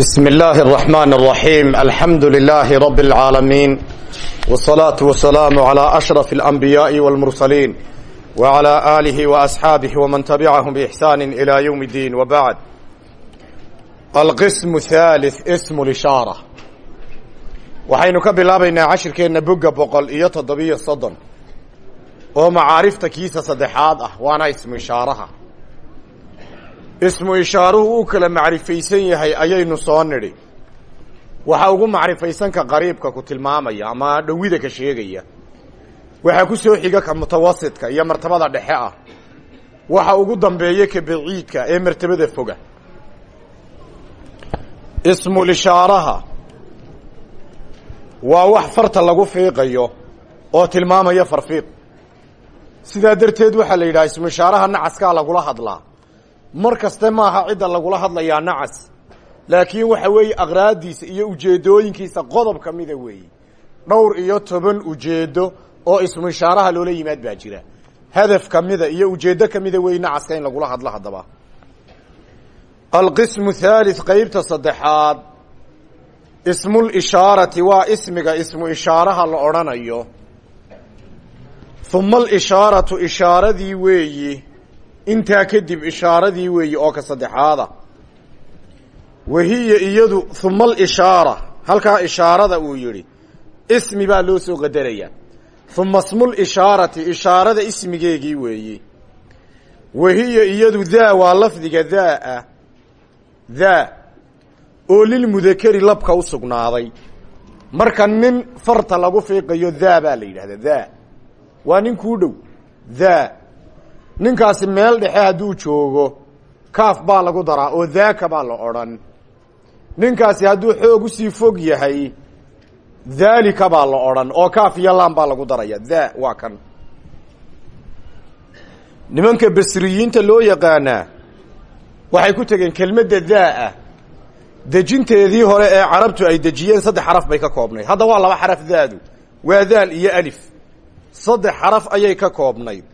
بسم الله الرحمن الرحيم الحمد لله رب العالمين والصلاة والسلام على أشرف الأنبياء والمرسلين وعلى آله وأصحابه ومن تبعهم بإحسان إلى يوم الدين وبعد القسم الثالث اسم الإشارة waxaynu ka bilaabaynaa cashirkeenna bogga boqol iyo toddobiyo soddon oo macaarifta kiisa saddexaad ah waana ismu ishaaraha ismu ishaaruhu uu kala macrifaysan yahay ayaynu soo nidhi. Waxa ugu macrifaysanka qariibka ku tilmaamaya ama dhowida ka sheegaya waxaa ku soo xiga ka mutawasidka iyo martabada dhexe ah. Waxa ugu dambeeya ka baciidka ee martabada foga. Ismulishaaraha waa wax farta lagu fiiqayo oo tilmaamaya farfiiq. Sidaa darteed waxaa la yidhaha ismuishaaraha nacaskaa lagula hadlaa mar kaste maaha cidda lagula hadlayaa nacas. Laakiin waxa weeye aqraadiisa iyo ujeedooyinkiisa qodob ka mida weeye. Dhowr iyo toban ujeedo oo ismu ishaaraha loola yimaad baa jira. Hadaf ka mida iyo ujeeddo ka mida weeye nacaska in lagula hadlo haddaba. Alqismu thalith qeybta saddexaad. Ismul ishaarati waa ismiga ismu ishaaraha la odhanayo. Uma alishaaratu ishaaradii weeyi intaa kadib ishaaradii weeyi oo ka saddexaada. Wahiya iyadu uma alishaara halkaa ishaarada uu yidhi ismi baa loo soo qadaraya uma smul ishaarati ishaarada ismigeegii weeyi. Wahiya iyadu daa waa lafdiga daa ah daa oo lilmudakeri labka u sugnaaday. Marka nin farta lagu fiiqayo daa baa la yidhahdaa daa. Waa nin kuu dhow daa ninkaasi meel dhexe hadduu joogo kaaf baa lagu daraa oo daaka baa la odhan. Ninkaasi hadduu xoog u sii fog yahay daalika baa la odhan oo kaaf iyo laan baa lagu daraya. Daa waa kan. Nimanka basriyiinta loo yaqaanaa waxay ku tegeen kelmadda daa-a. Dejinteedii hore ee carabtu ay dejiyeen saddex xaraf bay ka koobnayd. Hadda waa laba xaraf daadu. Waa daal iyo alif. Saddex xaraf ayay ka koobnayd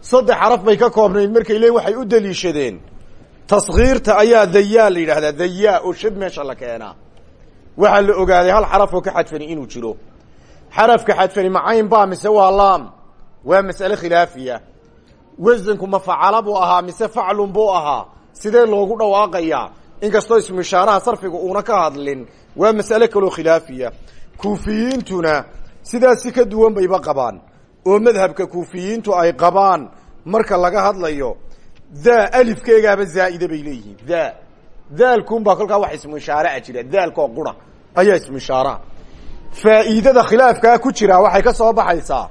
saddex xaraf bay ka koobnayd markay leeyiin waxay u daliishadeen taskhiirta ayaa dayaa la yidhaahdaa dayaa oo shad meesha la keenaa waxaa la ogaaday hal xaraf oo ka xadfani inuu jiro. Xarafka xadfani macayn baa mise waa laam? Waa mas'ale khilaafiya. Wasanku ma facala buu ahaa mise faclun buu ahaa? Sidee loogu dhawaaqayaa inkastoo ismu ishaaraha sarfiga uuna ka hadlin waa mas'ale kaloo khilaafiya. Kuufiyiintuna sidaasi ka duwan bayba qabaan oo madhabka kuufiyiintu ay qabaan marka laga hadlayo daa alifkeegaaba zaa'ida bay leeyihiin. Daa. Daalkunbaa kolkaa wax ismu ishaaraa jira. Daalkoo qura ayaa ismu ishaaraha faa'iidada khilaafkaa ku jiraa waxay ka soo baxaysaa.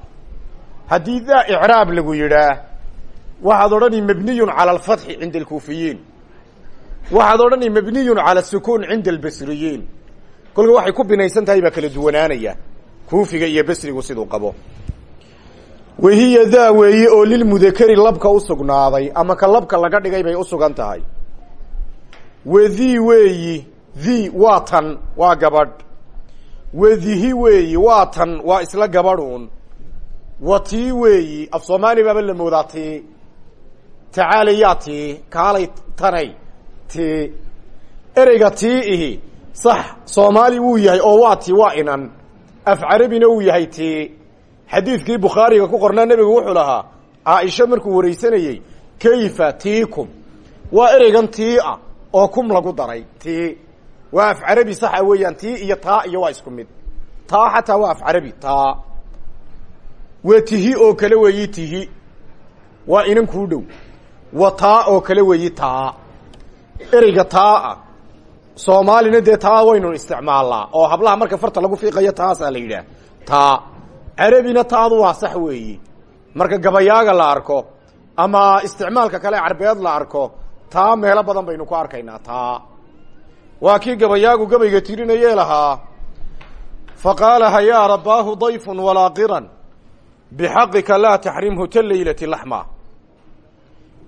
Haddii daa icraab lagu yidhaah waxaad odhani mabniyun cala alfatxi cinda alkuufiyiin. Waxaad odhani mabniyun cala asukuun cinda albasriyiin. Kolka waxay ku binaysan tahay baa kala duwanaanaya. Kuufiga iyo basrigu siduu qabo wahiya daa weeye oo lilmudakeri labka u sugnaaday ama ka labka laga dhigay bay u sugan tahay. Wadii weeyi dhi waa tan waa gabadh. Wadihi weeyi waa tan waa isla gabadhuun wa tii weeyi af soomaali baaba la moodaa tii tacaalayaa tii kaalay tanay tii ereyga tii ihi sax soomaali wuu yahay oo waa tii waa inan. Af carabina uu yahay tii xadiidkii bukhaariga ku qornaa nebigu wuxuu lahaa caaisha markuu waraysanayey kayfa tiikum? Waa ereygan tii ah oo kum lagu daray tii. Waa af carabi saxa weeyaan tii iyo taa iyo waa isku mid. Taa xataa waa af carabi taa. Waa tihi oo kale weeyi tihi. Waa inan kuu dhow. Wa taa oo kale weeyi taa. Ereyga taa ah soomaalina dee taa waynu isticmaalnaa oo hablaha marka farta lagu fiiqayo taasaa la yidhaah taa carabina taadu waa sax weeyi. Marka gabayaaga la arko ama isticmaalka kale carbeed la arko taa meelo badan baynu ku arkaynaa taa. Waa kii gabayaagu gabayga tirinayee lahaa. Fa qaala hayaa rabaahu dayfun walaaqiran bixaqika laa taxrimhu ta laylati laxma.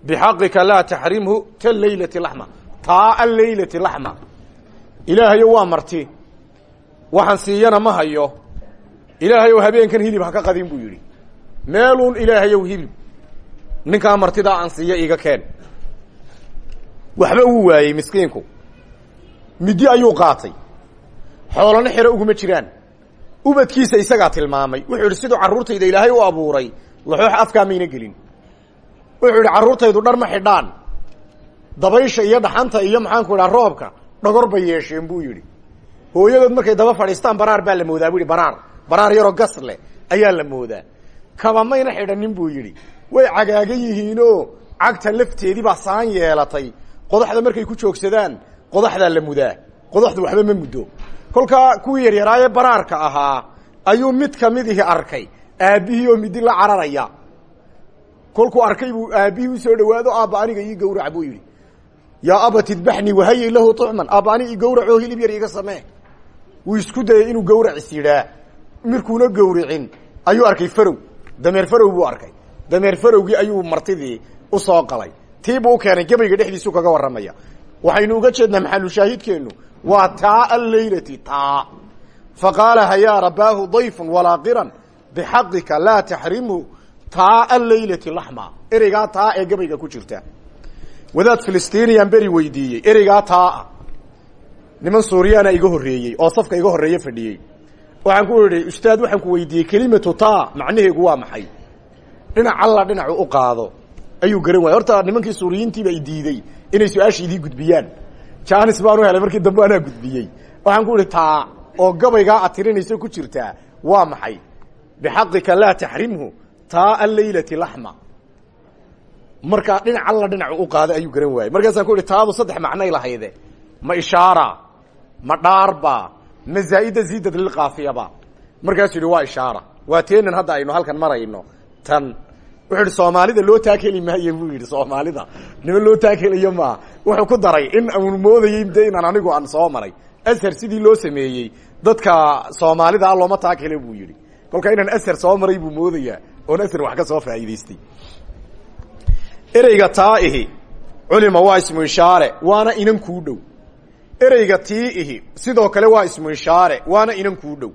Bixaqika laa taxrimhu ta laylati laxma. Taa alaylati laxma. Ilaahayo waa marti. Waxaan siiyana ma hayo ilaahayow habeenkan hilib ha ka qadin buu yidhi. Meeluun ilaahayow hilib. Ninkaa martidaa aan siiya iga keen. Waxba wuu waayey miskiinku. Midi ayuu qaatay. Xoolana xero uguma jiraan. Ubadkiisa isagaa tilmaamay. Wuxuu yidhi siduu carruurtayda ilaahay u abuuray laxoox afkaa mayna gelin. Wuxuu yidhi carruurtaydu dhar ma xidhaan. Dabaysha iyo dhaxanta iyo maxaanku idhaha roobka dhogor bay yeesheen buu yidhi. Hooyadood markay daba fadhiistaan baraar baa la moodaa bu yidhi baraar baraar yaroo gas leh ayaa la moodaa. Kaba mayna xidhanin buu yidhi way cagaagan yihiinoo cagta lafteedii baa saan yeelatay. Qodaxda markay ku joogsadaan qodaxdaa la mudaa. Qodaxdu waxba ma muddo. Kolkaa kuwii yaryaraayee baraarka ahaa ayuu mid kamidihii arkay aabbihii oo midi la cararaya. Kolkuu arkay buu aabbihii u soo dhawaado aabba aniga ii gawrac buu yidhi. Yaa aba tidbaxnii wahayi lahu tucman. Aabba ani ii gawracoo hilib yar iga samee. Wuu isku dayay inuu gawracis yidhaa markuuna gawricin. Ayuu arkay farow. Dameer farow buu arkay. Dameer farowgii ayuu martidii u soo qalay. Tii buu u keenay gabayga dhexdiisu kaga warramaya. Waxaynu uga jeednaa maxalushaahidkeennu waa taa alleylati taa. Faqaala hayaa rabaahu dayfun walaaqiran bixaqika laa taxrimu taa alleylati laxma. Ereygaa taa ee gabayga ku jirta. Wadaad filistiiniyan beri weydiiyey. Ereygaa taa niman suuriyaana iga horreeyey oo safka iga horreeye fadhiyey waxaan ku idhi ustaad waxaan ku weydiiyey kelimatu taa macnaheegu waa maxay? Dhinac alla dhinacu u qaado. Ayuu garan waayey. Horta nimankii suuriyiintiiba i diidey inay su'aasha idii gudbiyaan. Janis baanu helay markii dambe anaa gudbiyey. Waxaan ku idhi taa oo gabaygaa ad ku jirtaa waa maxay? Bixaqika laa taxrimhu taa alleylati laxma. Markaa dhinac alla dhinacu u qaado ayuu garan waayey. Markaasaan ku ihi taadu saddex macnay lahayde ma ishaara? Ma dhaarba ma zaa'ida ziidad lilkaafiyaba markaasuu yidhi waa ishaara. Waa teenan hadda aynu halkan marayno. Tan. Wuxuu ihi soomaalida loo taakeli maayo buu yidhi soomaalida. Nima loo taakelayo maaha wuxuu ku daray in aanu moodayey de inaan anigu aan soo maray. Ashar sidii loo sameeyey dadka soomaalida a looma taakele buu yidhi. Kolka inaan ashar soo maray buu moodayaa oon ashar wax ka soo faa'iidaystay. Ereyga taaihi culima waa ismu ishaare waana inan kuu dhow ereyga tiiihi sidoo kale waa ismu ishaare waana inan kuu dhow.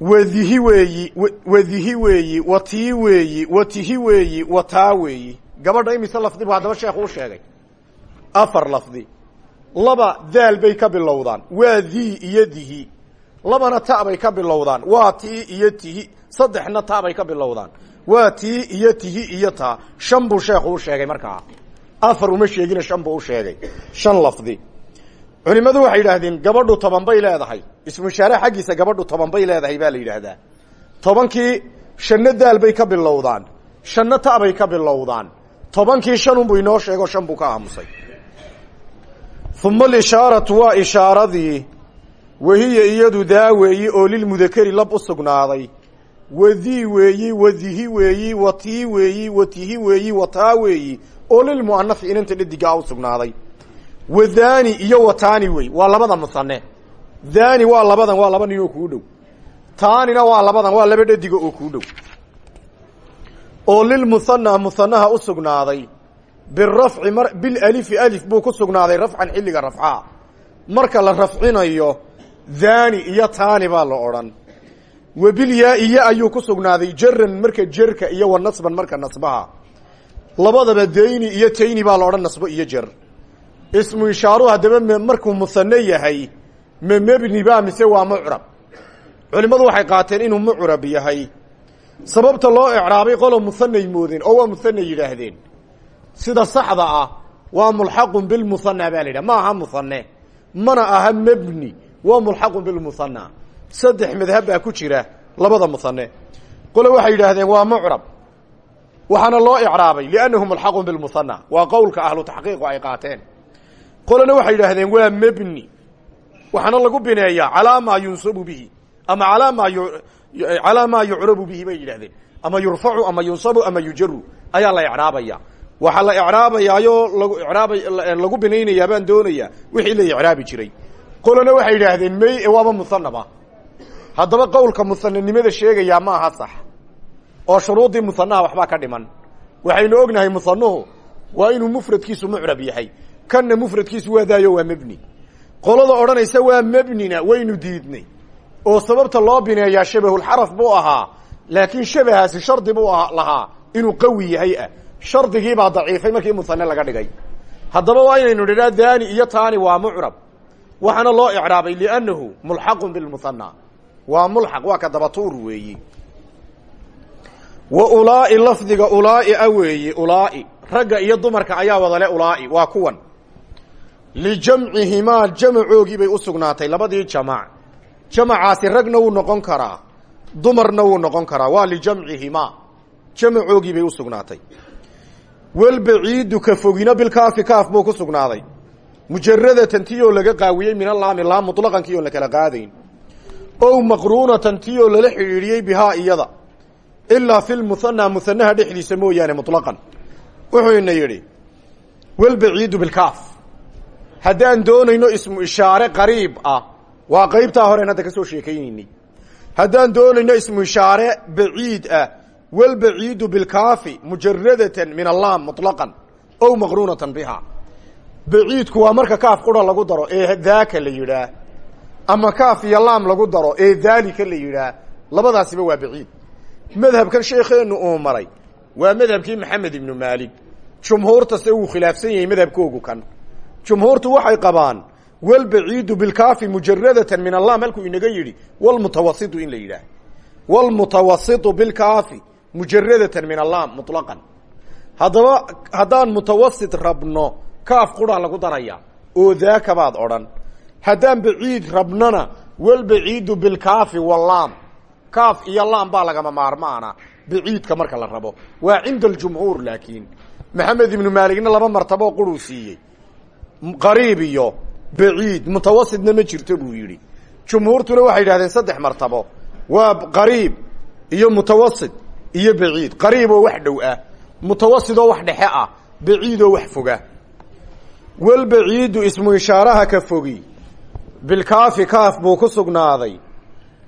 Wadihi weeyi wadihi weeyi wa tii weeyi wa tihi weeyi wa taa weeyi. Gabadha imise lafdi bu haddaba sheekhu u sheegay? Afar lafdi. Laba daal bay ka bilowdaan. Waa dii iyo dihi. Labana ta bay ka bilowdaan. Waa tii iyo tihi. Saddexna ta bay ka bilowdaan. Waa tii iyo tihi iyo taa. Shan buu sheegay markaa afar uma sheegina shan buu u sheegay. Shan lafdi. Culimadu waxay yidhaahdeen gabadhu toban bay leedahay. Ismushaare xaggiisa gabadhu toban bay leedahay baa la yidhaahdaa. Tobankii shanno daal bay ka bilowdaan. Shanno ta bay ka bilowdaan. Tobankii shanunbuu inoo sheego shan buu ka aamusay. Uma alishaaratu waa ishaaradii wahiya iyadu daa weeyi oo lilmudakeri lab u sugnaaday. Wadii weeyi wadihi weeyi wa tii weeyi wa tihi weeyi wa taa weeyi oo lilmu'anafi inanta dhadigaa u sugnaaday. Wadhaani iyo wataani wey waa labada musane dhaani waa labadan waa laba nin oo kuu dhow. Taanina waa labadan waa laba dhadiga oo kuu dhow. Oo lilmuhana muhanaha u sugnaaday birafci mar bilalifi alif buu ku sugnaaday rafcan xilliga rafcaha marka la rafcinayo dhaani iyo taani baa la odhan. Wabilyaa iyo ayuu ku sugnaaday jaran marka jerka iyo wa nasban marka nasbaha labadaba dayni iyo tayni baa la odhan nasbo iyo jer. Ismu ishaaru haddaba markuu musane yahay ma mebni ba mise waa mucrab. Culimmadu waxay qaateen inuu mucrab yahay. Sababta loo ecraabay qolo musanay moodeen oo waa musane yidhaahdeen. Sida saxda ah waa mulxaqun bilmuhana baa la yidhaha ma aha muhane mana aha mebni waa mulxaqun bilmuhana saddex madhab baa ku jira labada muhane qole waxay yidhaahdeen waa mucrab waxaana loo icraabay liannahu mulxaqun bilmuhana waa qowlka ahlu taxqiiqu ay qaateen qolena waxay yidhaahdeen waa mebni waxaana lagu bineeyaa calaa maa yunsabu bihi ama alaa maa calaa maa bihi bay yidhahdeen ama yurfacu ama yunsabu ama yujaru ayaa la icraabaya waxaa la icraabayaayo lagu iraaba lagu binaynayaa baan doonayaa wixii la icraabi jiray qolena waxay yidhaahdeen may waaba musanaba haddaba qowlka musananimada sheegayaa ma aha sax oo shuruuddii musanaha waxbaa ka dhiman. Waxaynu ognahay musanuhu waa inuu mufradkiisu mucrab yahay. Kanna mufradkiisu waa daayo waa mebni qolada odhanaysa waa mebnina waynu diidnay. Oo sababta loo bineeyaa shabahulxaraf buu ahaa laakiin shabahaasi shardi buu lahaa inuu qawi yahay ah. Shardigiibaa daciifay markii musane laga dhigay. Haddaba waa inaynu nidhaa daani iyo taani waa mucrab. Waxaana loo icraabay liannahu mulxaqun bilmuhanaa waa mulxaq waa ka dabatuur weeyi wa ulaa'i lafdiga ulaa'i a ulaa'i. Ragga iyo dumarka ayaa wadale ulaa'i waa kuwan. Lijamcihimaa jamacoogii bay u sugnaatay labadii jamac. Jamacaasi ragna wuu noqon karaa dumarna wuu noqon karaa waa lijamcihimaa jamacoogii bay u sugnaatay. Walbaciidu ka fogina bilkaafi kaaf buu ku sugnaaday. Mujaradatan ti oo laga qaawiyey min alaami laam mutlaqankii oon la kala qaadayn. Ow maqruunatan ti oo lala xidhiidhiyey bihaa iyada ilaa fi lmuhanaa muhanaha dhexdiisa mooyaane mutlaqan. Wuxuuna yidhi walbaciidu bilkaaf haddaan doonayno ismu ishaare qariib ah waa qaybtaa horen hadda ka soo sheekaynaynay. Haddaan doonayno ismu ishaare baciid ah walbaciidu bilkaafi mujaradatan min allaam muطlaqan ow maqruunatan biha. Baciidku waa marka kaaf qura lagu daro ee daaka la yidhaah ama kaaf iyo laam lagu daro ee daalika la yidhaah labadaasiba waa baciid madhabkan sheekheenu uu maray. Waa madhabkii maxamed ibnu maalik. Jumhuurtase wuu khilaafsan yahay madhabkoogu kan. Jumhuurtu waxay qabaan walbaciidu bilkaafi mujaradatan min allaam halkuu inaga yidhi walmutawasitu in la yidhaah walmutawasitu bilkaafi mujaradatan min allaam muطlaqan haddaba haddaan mutawasit rabno kaaf quraa lagu daraya oo daaka baad odhan. Haddaan baciid rabnona walbaciidu bilkaafi walaam kaaf iyo laam baa lagama maarmaana baciidka marka la rabo. Waa cinda aljumhuur laakiin maxamed ibnu maaligna laba martaboo quruu siiyey. Qariib iyo baciid mutawasidna ma jirto buu yidhi. Jumhuurtuna waxay yidhahdeen saddex martabo. Waa qariib iyo mutawasid iyo baciid qariib oo wax dhow ah mutawasid oo wax dhexe ah baciid oo wax foga. Walbaciidu ismu ishaaraha ka fogi. Bilkaafi kaaf buu ku sugnaaday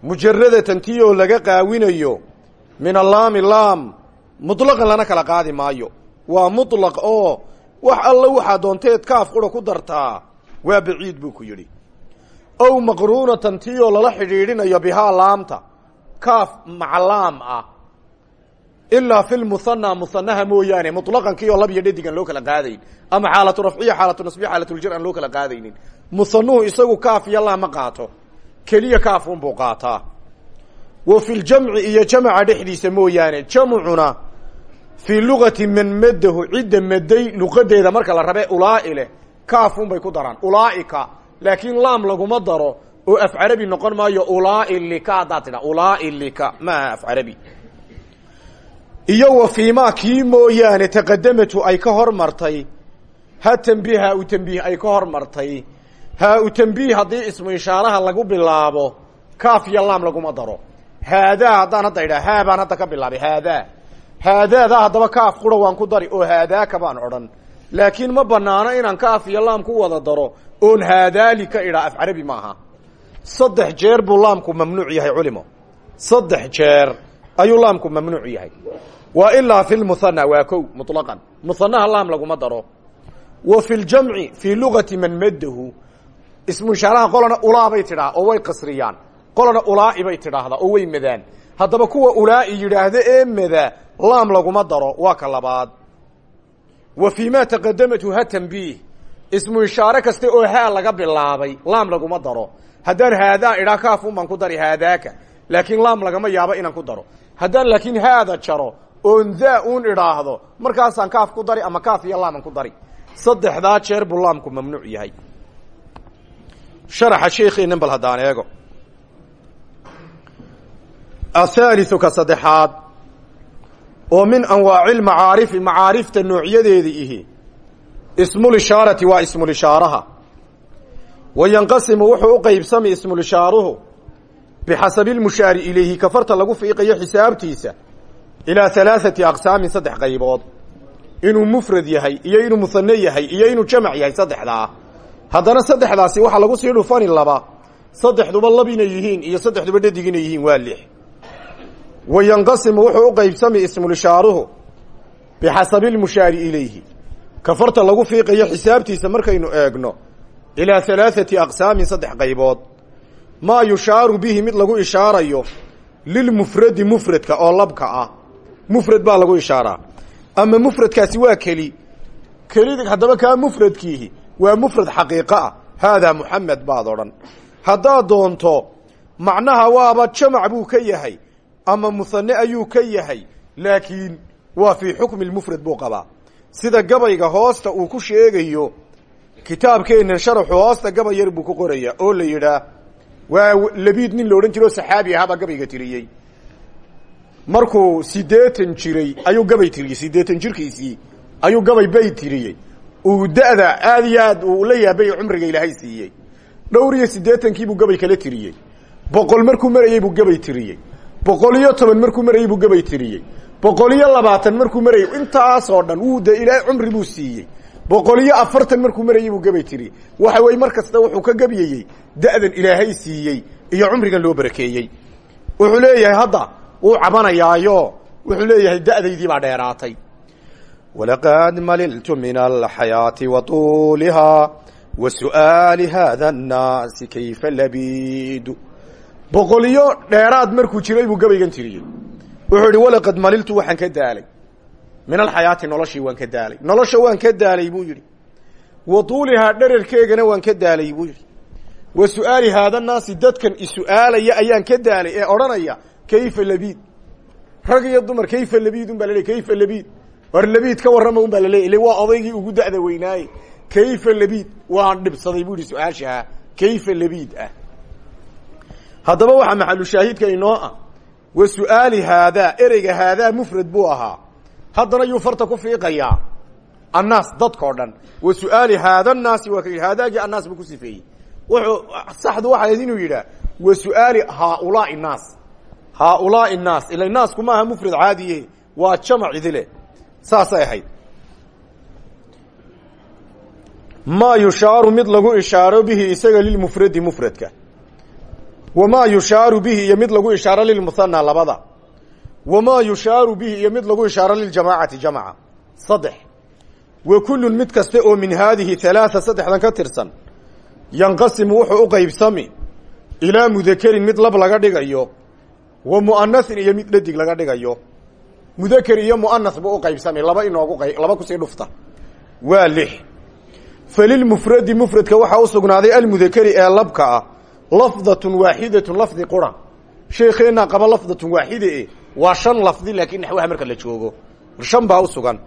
mujaradatan tii oo laga qaawinayo min allaami laam muطlaqan lana kala qaadi maayo waa muطlaq oo wax alla waxaa doonteed kaaf qura ku dartaa waa baciid buu ku yidhi ow maqruunatan tii oo lala xidhiidhinayo bihaa laamta kaaf maclaam ah ilaa fi lmuhanaa muhanaha mooyaane muطlaqankii oo lab iyo dhadig aan loo kala qaadayn ama xaalatu rafciya xaalatu nasbiya xaalatuljar aan loo kala qaadaynin muhanuhu isagu kaaf iyo laa ma qaato keliya kaafun buu qaataa. Wa fi ljamci iyo jamaca dhexdiisa mooyaane jamcuna fii lugati man madahu cidda maday luqadeeda marka la rabe ulaa'i leh kaafun bay ku daraan. Ulaaika laakiin laam laguma daro oo af carabi noqon maayo ulaa'i lika haddaad tidha ulaa'i lika maaha af carabi. Iyo wa fiimaa kii mooyaane taqadamatu ay ka hormartay ha tambiih haa u tambiih ay ka hormartay haa u tambiih haddii ismu ishaaraha lagu bilaabo kaaf iyo laam laguma daro. Haadaa haddaan hadda idhaa haa baan hadda ka bilaabay haadaa haadaadaa haddaba kaaf qura waan ku dari oo haadaaka baan odhan. Laakiin ma banaano inaan kaaf iyo laam ku wada daro oon haadaali ka idhaa af carabi maaha. Saddex jeer buu laamku mamnuuc yahay culimo. Saddex jeer ayuu laamku mamnuuc yahay. Wa ilaa fi lmuhana waa kow muطlaqan muhanaha laam laguma daro. Wa fi ljamci fii lugati man madahu ismu ishaaraha qolana ulaa bay tidhaa oo way qasriyaan. Qolana ulaa'i bay tidhaahdaa oo way madaan haddaba kuwa ulaa'i yidhaahda ee mada laam laguma daro waa ka labaad. Wa fii ma taqadamathu ha tambiih ismu ishaare kaste oo haa laga bilaabay laam laguma daro. Haddaan haadaa idhaa kaafun baan ku dari haadaaka laakiin laam lagama yaabo inaan ku daro. Haddaan laakiin haada jaro oon daa uun idhaahdo markaasaan kaaf ku dari ama kaaf iyo laaman ku dari. Saddexdaa jeer buu laamku mamnuuc yahay sharaxa sheekeennan bal haddaan eego. Athaaliu ka saddexaad oo min anwaaci lmacaarifi macaarifta noocyadeeda ihi ismulishaarati waa ismulishaaraha wa yanqasimu wuxuu u qeybsami ismulishaaruhu bixasabi lmushaari ilayhi kafarta lagu fiiqayo xisaabtiisa ilaa halaaثati aqsaamin saddex qaybood. Inuu mufrad yahay iyo inuu muhane yahay iyo inuu jamac yahay saddexdaa haddana saddexdaasi waxaa lagu sii dhufani laba. Saddexduba lab inay yihiin iyo saddexduba dhadig inay yihiin waa lix. Wa yanqasimu wuxuu u qeybsami ismulishaaruhu bixasabi lmushaari ilayhi. Kafarta lagu fiiqayo xisaabtiisa markaynu eegno ilaa halaaثati aqsaamin saddex qaybood. Maa yushaaru bihi mid lagu ishaarayo lilmufradi mufradka oo labka ah. Mufrad baa lagu ishaaraa ama mufradkaasi waa keli. Kelid haddaba kaa mufradkiihi waa mufrad xaqiiqo ah. Haadaa muxamed baad odhan. Haddaad doonto macnaha waaba jamac buu ka yahay ama muhane ayuu ka yahay laakiin waa fii xukmi lmufrad buu qabaa. Sida gabayga hoosta uu ku sheegayo kitaabkeennan sharaxu hoosta gabay yar buu ku qoraya oo la yidhaah waa labiid nin la odhan jiro o saxaabi ahaabaa gabayga tiriyey markuu siddeetan jiray ayuu gabay tiriyey siddeetan jirkiisii ayuu gabay bay tiriyey uu da'da aad iyo aad uu la yaabay cumriga ilaahay siiyey. Dhowr iyo siddeetankiibuu gabay kala tiriyey. Boqol markuu marayey buu gabay tiriyey. Boqol iyo toban markuu marayey buu gabay tiriyey. Boqol iyo labaatan markuu marayey intaasoo dhan wuu de ilaahay cumri buu siiyey. Boqol iyo afartan markuu marayey buu gabay tiriyey. Waxa weye mar kasta wuxuu ka gabyayey da'dan ilaahay siiyey iyo cumrigan loo barakeeyey. Wuxuu leeyahay hadda wuu cabanayaayo wuxuu leeyahay da'daydii baa dheeraatay walaqad maliltu min alxayaati wa tuulihaa wa su'aali hada annaasi kayfa labiidu boqol iyo dheeraad markuu jiray buu gabaygan tiriyey wuxuu idhi walaqad maliltu waxaan ka daalay min alxayaati noloshii waan ka daalay nolosha waan ka daalay buu yidhi wa tuulihaa dherarkeegana waan ka daalay buu yidhi wa su'aali haada naasi dadkan isu'aalaya ayaan ka daalay ee odhanaya kayfa labiid rag iyo dumar kayfa labiid un baa la war labiid ka warrama un baa la leey ile waa odaygii ugu da'da weynaaye kayfa labiid waan dhibsaday buu yihi su'aashaha kayfa labiid ah? Haddaba waxaa maxalu shaahidka inoo ah wa su'aali haadaa ereyga haadaa mufrad buu ahaa. Haddana yuu farta ku fiiqayaa annaas dadkao dhan. Wa su'aali haada naasi waa yidhi haadaagii annaas buu ku sifeeyey. Wuxuu saxdu waxay ahayd inuu wa su'aali haaulaai naas haaulaai naas ila naasku maaha mufrad caadiye waa jamac idile saasay ahayd. Maa yushaaru mid lagu ishaaro bihi isaga lilmufradi mufradka. Wamaa yushaaru bihi iyo mid lagu ishaaro lilmuhana labada. Wamaa yushaaru bihi iyo mid lagu ishaaro liljamaacati jamca saddex. Wa kullun mid kaste oo min haadihi halaaa saddexdan ka tirsan yanqasimu wuxuu u qaybsami ilaa mudakerin mid lab laga dhigayo wa mu'anasin iyo mid dhadig laga dhigayo mudaker iyo mu'anas buu u qaybsami laba inoogu laba ku sii dhufta. Waa lix. Falilmufradi mufradka waxaa u sugnaaday almudakeri ee labka ah lafdatun waaxidatun lafdi qura. Sheekeennaa qaba lafdatun waaxida e waa shan lafdi laakiin naxwaha marka la joogo. Shan baa u sugan.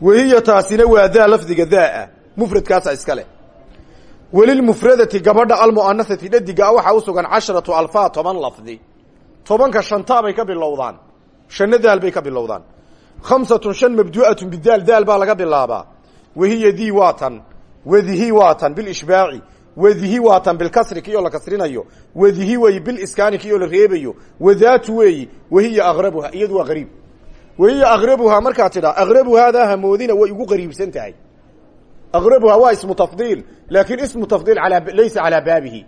Wahiya taasina waa daa lafdiga daaa mufradkaasa iska leh. Welilmufradati gabadha almu'anasati dhadigaa waxaa u sugan casharatu alfaa toban lafdi. Tobanka shantaa bay ka bilowdaan shanna daal bay ka bilowdaan. Khamsatun shan mabdu'atun bidaal daal baa laga bilaabaa. Wahiya dii waa tan wadihi waa tan bilishbaaci wadihi waa tan bilkasri kii oo la kasrinayo wadihi weeyi biliskaani kii oo la reebayo wadaatu weeyi wahiya akrabuha iyadu waa qariib. Wahiya akrabuhaa markaa tidhaa akrabu haadaa hamoodina way ugu qariibsan tahay. Akrabuhaa waa ismu tafdiil laakiin ismu tafdiil alaa laysa calaa baabihi.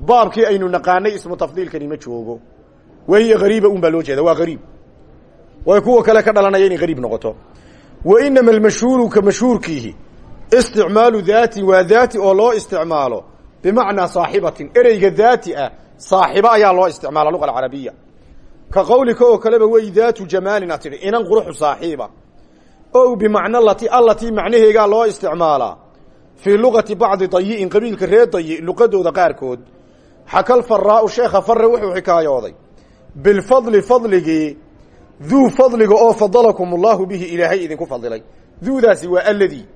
Baabkii aynu naqaanay ismu tafdiilkani ma joogo. Wahiya qariiba un baa loo jeeda waa way kuwa kale ka dhalanaya inay qariib noqoto. Wa inama almashhuuru ka mashhuurkiihi isticmaalu daatin waa daati oo loo isticmaalo bimacnaa saaxibatin. Ereyga daati ah saaxibo ayaa loo isticmaala luqa alcarabiya ka qawlika oo kaleba wey daatu jamaalin a inan quruxu saaxiiba. O bimacna lati allatii macnaheegaa loo isticmaalaa fii luqati bacdi dayi'in qabiilka reer dayi luqadooda qaarkood. Xakal faraau sheekha farre wuxuu xikaayooday. Bilfadli fadligii duu fadliga oo fadalakum allaahu bihi ilaahay idinku fadilay duudaasi waa alladii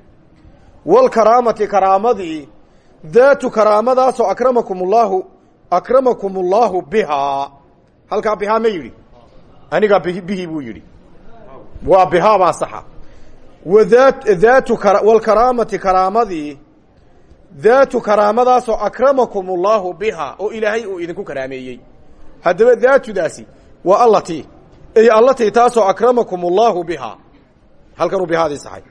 waalkaraamati karaamadii daatu karaamadaasoo akramakum allaahu akramakum allaahu bihaa halkaa bihaa ma yidhi? Anigaa b bihi buu yidhi. Waa bihaa baa saxa. Wadaa daatu waalkaraamati karaamadii daatu karaamadaasoo akramakum allaahu bihaa oo ilaahay uu idinku karaameeyey. Haddaba daatudaasi waa allatii ey allatii taasoo akramakum allaahu bihaa halkanuu bihaadii saxay.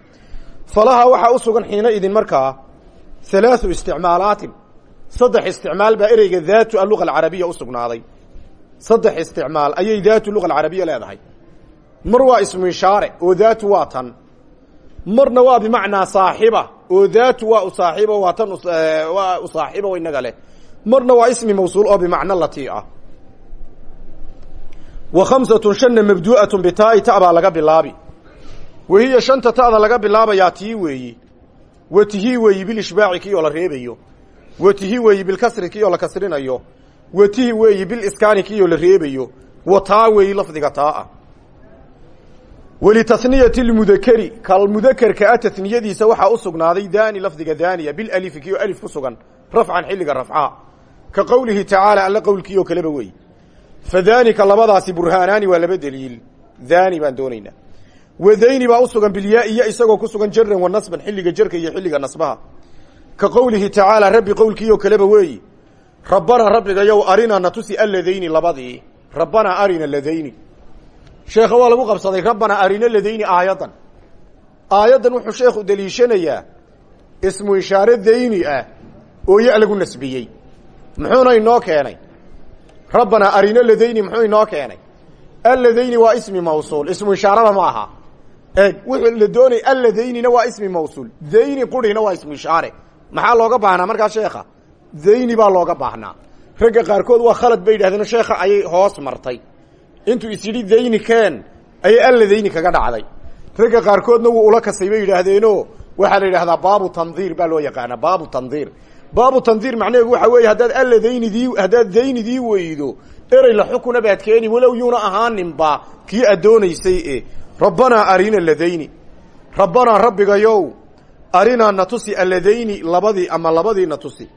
Falaha waxaa u sugan xiina idin markaa halaau isticmaalaatin. Saddex isticmaal baa ereyga daatu aluga alcarabiya u sugnaaday. Saddex isticmaal ayay daatu luga alcarabiya leedahay. Mar waa ismu ishaare oo daatu waa tan. Marna waa bimacnaa saaxiba oo daatu waa u saaxiibo waa tan waa u saaxiibo inaga leh. Marna waa ismi mawsuul oo bimacno latii ah wa khamsatun shanna mabdu'atun bitaa'i ta baa laga bilaabi wahiya shanta ta'da laga bilaabayaa tii weeyi watihi weeyi bilishbaaci kii oo la reebayo watihi weeyi bilkasri kii oo la kasrinayo watihi weeyi biliskaani kii oo la reebayo wa taa weeyi lafdiga taa ah welitaniyati lmudakeri kalmudakerka a taniyadiisa waxaa u sugnaaday daani lafdiga daaniya bilalifi kii oo alif ku sugan rafcan xilliga rafcaha ka qowlihi tacaala alla qowlkii kaleba wey fadaanika labadaasi burhaanaani waa laba deliil daani baan doonaynaa wadayni baa u sugan bilyaa iyo isagoo ku sugan jaran wa nasban xilliga jarka iyo xilliga nasbaha. Ka qowlihi tacaala rabbi qowlkii oo kaleba weeyi rabbanaa rabbigayow arinaa natusi alladayni labadii. Rabbanaa arina ladayni. Sheekha waa lagu qabsaday rabbanaa arina ladayni aayaddan. Aayaddan wuxuu sheekhu deliishanayaa ismu ishaare dayni ah oo ya lagu nasbiyey. Muxuuna inoo keenay rabbanaa arina ladayni muxuu inoo keenay? Alladayni waa ismi mawsuul. Ismu ishaaraba ma aha. Eeg wuxuu la doonay alladaynina waa ismi mawsuul. Dayni qurina waa ismu ishaare. Maxaa looga baahnaa markaa sheekha? Dayni baa looga baahnaa. Ragga qaarkood waa khalad bay yidhahdeen sheekha ayay hoos martay. Intuu is yidhi dayni keen ayay alladayni kaga dhacday. Ragga qaarkoodna wuu ula kasay bay yidhaahdeeno waxaa la yidhahdaa baabu tandiir baa loo yaqaanaa baabu tandiir baabu tandiir macnaheedu waxa weeye haddaad alladaynidii haddaad daynidii weydo erey la xukuna baad keeni walow yuuna ahaaninba kii aad doonaysay e rabbanaa arina ladayni rabbanaa rabbigayow arinaa natusi alladayni labadii ama labadii natusi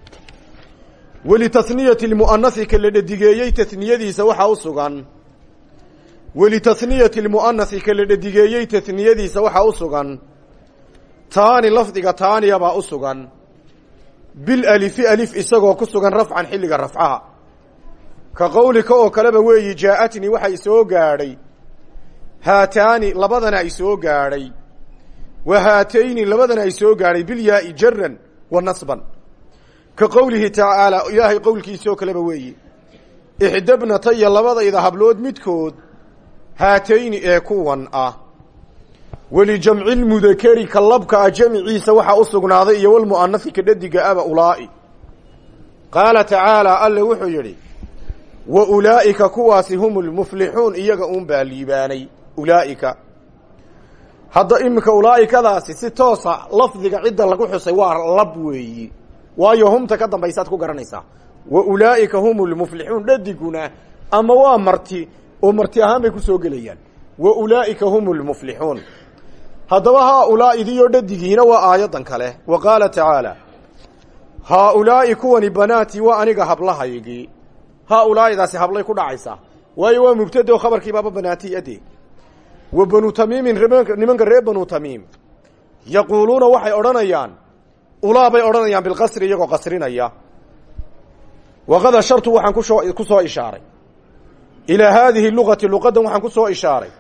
welitaniyati lmu'anasi ka la dhadigeeyey taniyadiisa waxaa u sugan. Welitaniyati lmu'anasi ka la dhadigeeyey taniyadiisa waxaa u sugan. Taani lafdiga taaniya baa u sugan bilalifi alif isagoo ku sugan rafcan xilliga rafcaha. Ka qowlika oo kaleba weeyi jaaatnii waxa isoo gaadhay. Haataani labadana ay soo gaadhay. Wa haatayni labadana ay soo gaadhay bilyaai jaran wa nasban. Ka qowlihi tacaala ilaahay qowlkiisa oo kaleba weeyi ixdabnataya labadayda hablood midkood haatayni ee kuwan ah walijamci lmudakeri ka labka ah jamciisa waxaa u sugnaaday iyo walmu'anasi ka dhadiga aba ulaa'i. Qaala tacaala alle wuxuu yidhi wa ulaa'ika kuwaasi hum lmuflixuun iyaga uun baa liibaanay ulaa'ika. Hadda iminka ulaa'ikadaasi si toosa lafdiga cidda lagu xusay waa lab weeyi. Waayo humta ka dambaysaad ku garanaysaa. Wa ulaa'ika hum lmuflixuun dhadiguna ama waa marti oo marti ahaan bay ku soo gelayaan. Wa ulaa'ika hum lmuflixuun haddaba haaulaa'idiyo dhadigiina waa aayaddan kale. Wa qaala tacaala haaulaa'i kuwani banaatii waa aniga hablahaygii. Haaulaa'idaasi hablay ku dhacaysaa waayo waa mubtade oo khabarkii baaba banaatii ade wa banu tamiimin nimanka reer banu tamiim. Yaquuluuna waxay odhanayaan ulaa bay odhanayaan bilqasri iyagoo qasrinaya. Waqad ashartu waxaan ku soo ku soo ishaaray. Ilaa haadihi luqati luqaddan waxaan ku soo ishaaray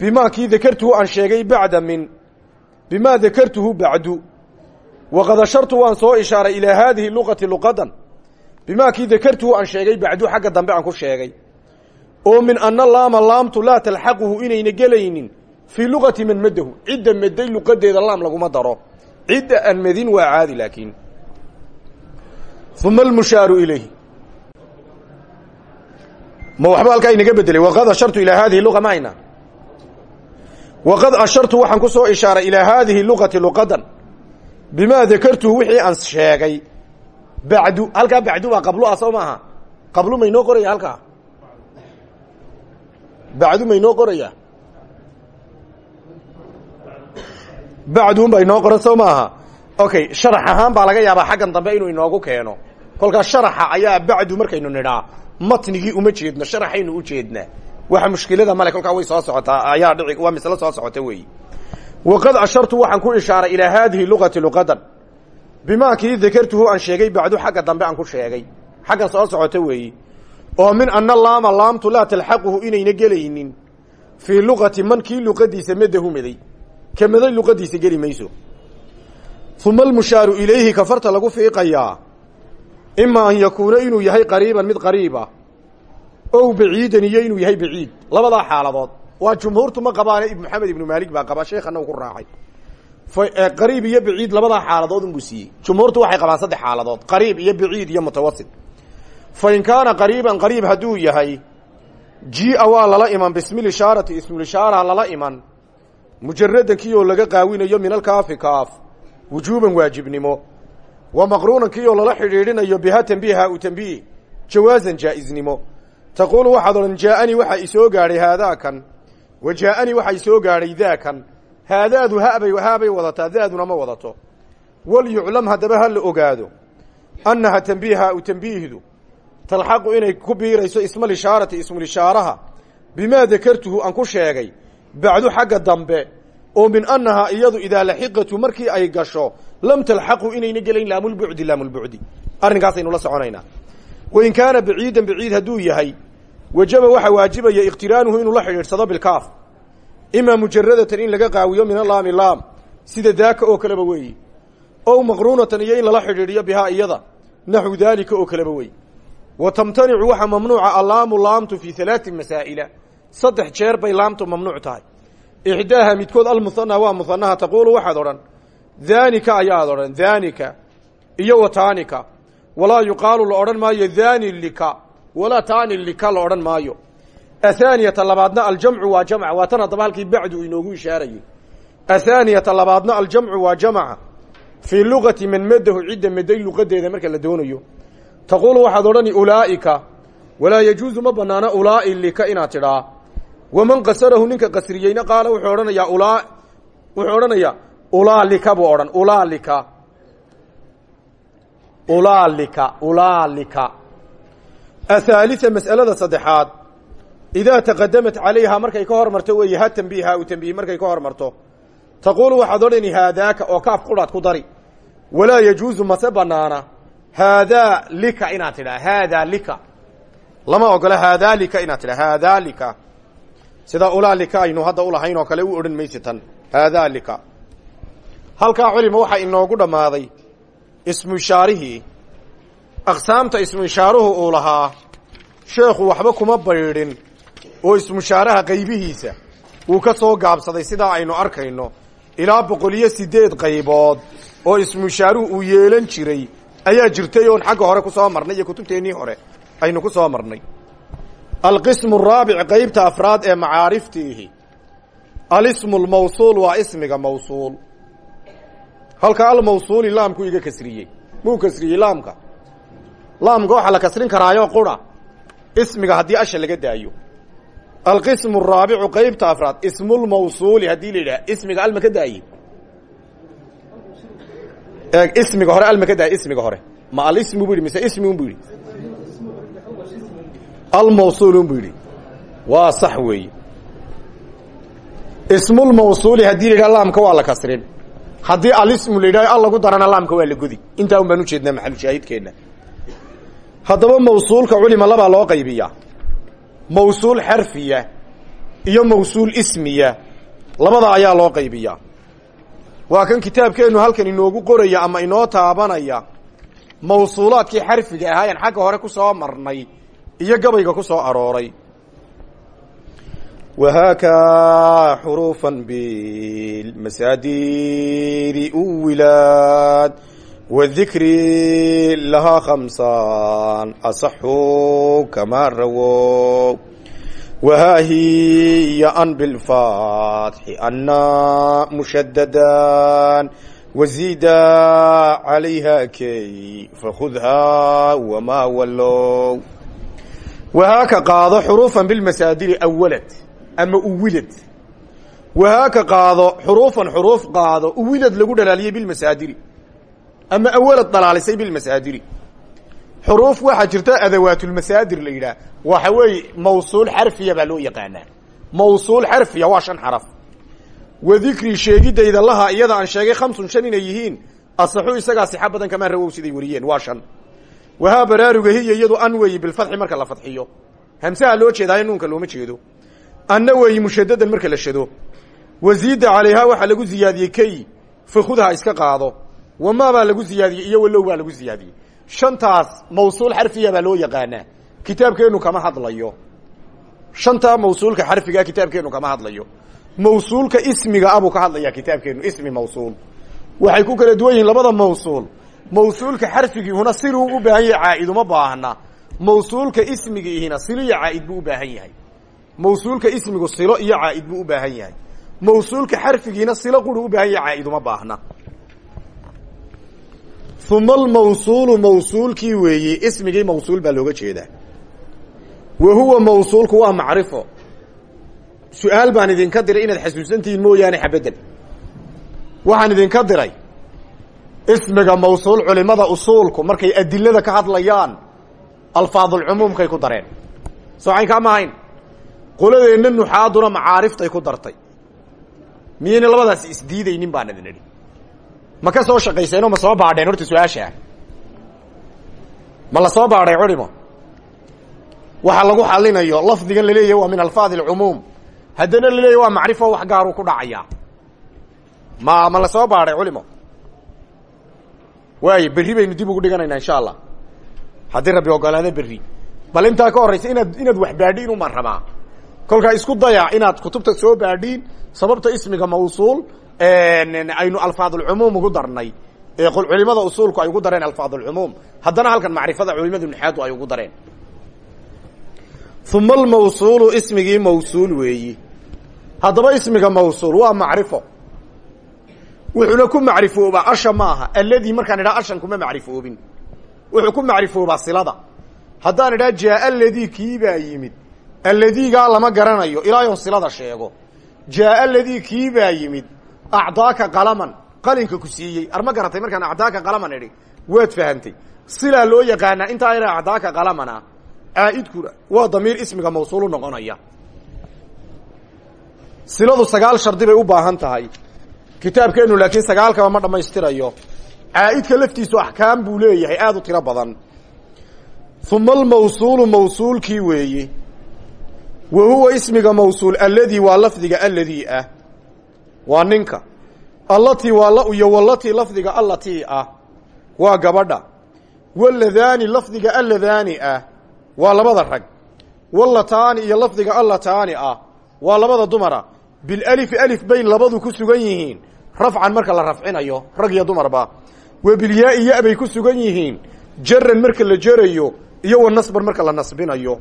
bimaa kii dakartuhu aan sheegay bacda min bimaa dakartuhu bacdu waqad ashartu waan soo ishaaray ilaa haadihi luqati luqadan bimaa kii dakartuhu aan sheegay bacdu xagga dambe aan ku sheegay oo min ana laama laamtu laa talxaquhu inayna gelaynin fii luqati man madahu cidda maday luqadeeda laam laguma daro cidda aan madin waa caadi laakiin uma almushaaru ilayhi ma waxba halkaa inaga bedelay waqad ashartu ilaa haadihi luqa ma hayna waqad ashartu waxaan ku soo ishaaray ilaa haadihi luqati luqadan bimaa dakartuhu wixii aan sheegay bacdu halkaa bacdu baa qablu ah soo maaha qablu maynoo qoraya halkaa bacdu maynoo qoraya bacduun baa inoo qoran soo maaha okay sharax ahaan baa laga yaabaa xaggan dambe inuu inoogu keeno kolkaas sharaxa ayaa bacdu markaynu nidhaa matnigii uma jeedno sharaxaynu u jeednaa waxa mushkilada male kolkaa way soo socotaa ayaa dhici waa mislo soo socota weeyi waqad ashartu waxaan ku ishaaray ilaa haadihi luqati luqadan bimaa kii dakartuhu aan sheegay bacdu xagga dambe aan ku sheegay. Xaggan soo socota weeyi oo min ana laama laamtu laa talxaquhu inayna gelaynin. Fii luqati man kii luqadiisa madahu maday ka luqadiisa geli mayso. Uma almushaaru ilayhi kafarta lagu fiiqayaa. Ima an yakuuna inuu yahay qariiban mid qariiba ow baciidan iyo inuu yahay baciid. Labadaa xaaladood. Waa jumhuurtu ma qabaane maxamed ibnu maalik baa qaba sheekhana uu ku raacay. Qariib iyo baciid labadaa xaaladood unbuu siiyey. Jumhuurtu waxay qabaan saddex xaaladood qariib iyo baciid iyo mutawasit fa in kaana qariiban qariib hadduu yahay jia waa lala iman bismilishaarati ismulishaara lala iman. Mujaradan kii oo laga qaawinayo min alkaafi kaaf wujuuban waajibnimo. Wa maqruunan kii oo lala xidhiidhinayo biha tanbiiha u tanbiih jawaasan jaa'iznimo taquulu waxaad odhan jaaanii waxaa isoo gaadhay haadaakan wa jaaanii waxaa isoo gaadhay daakan haadaadu habay haabay wadataa daaduna ma wadato walyuclam haddaba ha la ogaado annaha tanbiiha u tanbiihdu talxaqu inay ku biirayso ismalishaarati ismulishaaraha bimaa dakartuhu aan ku sheegay bacdu xagga dambe oo min annahaa iyadu idaa laxiqatu markii ay gasho lam talxaqu inayna gelayn laamulbucdi laamulbucdi arrinkaasaynu la soconaynaa wain kaana baciidan baciid hadduu yahay wajaba waxaa waajibaya iqtiraanuhu inuu la xidhiidhsado bilkaaf imaa mujaradatan in laga qaawiyo min alaami laam sida daaka oo kaleba weeyi ow maqruunatan iyo in lala xidhiidhiyo bihaa iyada naxwu daalika oo kaleba wey wa tamtanicu waxaa mamnuuca allaamu laamtu fii halaati masaa'ila saddex jeer bay laamtu mamnuuc tahay ixdaaha midkood almuhanaa waa muhanaha taquulu waxaad odhan daanika ayaad odhan daanika iyo wa taanika walaa yuqaalu la odhan maayo daani lika walaa taani lika la odhan maayo. Athaaniyata labaadna aljamcu waa jamc waa tan haddaba halkii bacdu inoogu ishaarayay athaaniyata labaadna aljamcu waa jamca fii luqati man madahu cidda maday luqadeeda marka la doonayo. Taquulu waxaad odhani ulaa'ika walaa yajuusu ma banaana ulaa'i lika inaad tidhaa. Waman qasarahu ninka qasriyeyna qaala wuxuu odhanayaa ulaa wuxuu odhanayaa ulaalika buu odhan ulaalika ulaalika ulaalika. Athaalita mas'alada saddexaad idaa taqadamat calayhaa markay ka hormarto weeye ha tanbiiha u tanbiih markay ka hormarto. Taquulu waxaad odhani haadaaka oo kaaf qudhaad ku dari. Walaa yajuusu mase banaana haadaa lika inaad tidhaa haadaa lika. Lama ogola haadaalika inaad tidhaa haadaalika sidaa ulaalika aynu hadda ulahayn oo kale u odhan maysi tan haadaalika halkaa culima waxaa inoogu dhammaaday ismu ishaarihii aqsaamta ismu ishaaruhu uu lahaa sheekhu waxba kuma baydhin oo ismushaaraha qaybihiisa uu ka soo gaabsaday sidaa aynu arkayno ilaa boqol iyo siddeed qaybood oo ismushaaruhu uu yeelan jiray. Ayaa jirtay oon xagga hore ku soo marnay iyo kutubteennii hore aynu ku soo marnay. Alqismu araabic qaybta afraad ee macaariftiihi. Alismu lmawsuul waa ismiga mawsuul halka almawsuuli laamku iga kasriyey. Muu kasriyey laamka? Laamka waxaa la kasrin karaayo qura. Ismiga haddii asha laga daayo. Alqismu araabicu qaybta afraad. Ismulmawsuuli haddii la ismiga alma ka daaye? Eeg ismiga hore alma ka daaye ismiga hore. Ma alismu bu yidhi mise ismi un bu yidhi? Almawsuul un bu yidhi. Waa sax weeye. Ismulmawsuuli haddii la laamka waa la kasrin haddii alismu la yidhaha al lagu darana laamka waa la godi intaa un baan ujeednaa maxalushaahidkeenna haddaba mawsuulka culima labaa loo qaybiyaa. Mawsuul xarfiya iyo mawsuul ismiya labada ayaa loo qaybiyaa. Waa kan kitaabkeennu halkan inoogu qoraya ama inoo taabanaya mawsuulaadkii xarfiga ahaayeen xagga hore ku soo marnay iyo gabayga ku soo arooray wahaakaa xuruufan bilmasaadiri uwilaad wadikri lahaa khamsan asaxu kamaa rawow wahaa hiya an bilfatxi anna mushadadan waziida calayha kay fakhudhaa wamaa wallow wahaaka qaado xuruufan bilmasaadiri awalad ama uwilad wahaaka qaado xuruufan xuruuf qaado uwilad lagu dhalaaliyey bilmasaadiri ama awalad dhalaalisay bilmasaadiri xuruuf waxaa jirta adawaatulmasaadir la yidhaah. Waxa weeye mawsuul xarfiya baa loo yaqaanaa. Mawsuul xarfiya waa shan xaraf. Wa dikrii sheegidayda laha iyada aan sheegay khamsun shan inay yihiin asaxu isagaa sixa badan kamaa rawow siday wariyeen. Waa shan. Wahaa baraaruga hiya iyadu an weeyi bilfadxi marka la fadxiyo hamsaha loo jeedaayo nuunka looma jeedo anna weeyi mushadadan marka la shado waziida calayhaa waxaa lagu ziyaadiyey kay fakhudha iska qaado wamaa baa lagu ziyaadiyey iyo walow baa lagu ziyaadiyey shantaas mawsuul xarfiya baa loo yaqaanaa kitaabkeennu kama hadlayo shantaa mawsuulka xarfigaa kitaabkeennu kama hadlayo mawsuulka ismiga abuu ka hadlayaa kitaabkeennu ismi mawsuul waxay ku kala duwan yihiin labada mawsuul mawsuulka xarfigiihuna siluu u baahan yahay caa'id uma baahna mawsuulka ismigiihina silo iyo caa'id buu u baahan yahay mawsuulka ismigu silo iyo caa'id buu u baahan yahay. Mawsuulka xarfigiina silo quru u baahan yahay caa'id uma baahna. Uma almawsuulu mawsuulkii weeye ismigii mawsuul baa looga jeedaa. Wa huwa mawsuulku waa macrifo. Su'aal baan idinka diray inaad xasuusantihiin mooyaane xabedel waxaan idinka diray ismiga mawsuul culimada usuulku markay adilada ka hadlayaan alfaadulcumuumkay ku dareen. Soo caynkaa ma qoladeenna nuxaaduna macaariftay ku dartay. Miyayna labadaasi isdiidaynin baan idin idhi. Ma ka soo shaqayseenoo ma soo baadheen horta su'aashaa ma la soo baadhay culimo waxa lagu xalinayo lafdigan laleeyahy waa min alfaadi alcumuum. Haddana laleeyahy waa macrifo wax gaaruu ku dhacayaa ma ma la soo baadhay culimo waayo berri baynu dib ugu dhiganaynaa insha allah haddii rabbi ogolaado berri. Bal intaa ka horraysa inaad inaad wax baadhiin umaan rabaa kolkaa isku daya inaad kutubta soo baadhiin. Sababta ismiga mawsuul aynu alfaadulcumuum ugu darnay. Culimada usuulku ay ugu dareen alfaadulcumuum haddana halkan macrifada culimadu naxaadu ay ugu dareen. Uma almawsuulu ismigii mawsuul weeyi. Haddaba ismiga mawsuul waa macrifo. Wuxuuna ku macrifoobaa asha maaha alladii markaan idhaha ashan kuma macrifoobin. Wuxuu ku macrifoobaa silada. Haddaan idhaha jaaa aladii kii baa yimid alladiigaa lama garanayo ilaa yon silada sheego. Jaaa aladii kii baa yimid acdaaka qalaman qalinka ku siiyey. Arma garatay markaan acdaaka qalaman idhi? Waad fahamtay. Silaa loo yaqaanaa intaa ira acdaaka qalamana caaidkuna waa damiir ismiga mawsuulu noqonaya. Siladu sagaal shardi bay u baahan tahay. Kitaabkeenu laakiin sagaalkaba ma dhammaystirayo. Caaidka laftiisu axkaam buu leeyahay aada u tiro badan. Uma almawsuulu mawsuulkii weeye wa huwa ismiga mawsuul alladii waa lafdiga alladii ah waa ninka. Allatii waa la iyo walatii lafdiga allatii ah waa gabadha. Waladaani lafdiga alladaani ah waa labada rag. Walataani iyo lafdiga allataani ah waa labada dumara. Bilalifi alif bay labadu ku sugan yihiin. Rafcan marka la rafcinayo rag iyo dumarba wa bilyaai ya bay ku sugan yihiin. Jaran marka la jerayo iyo wa nasban marka la nasbinayo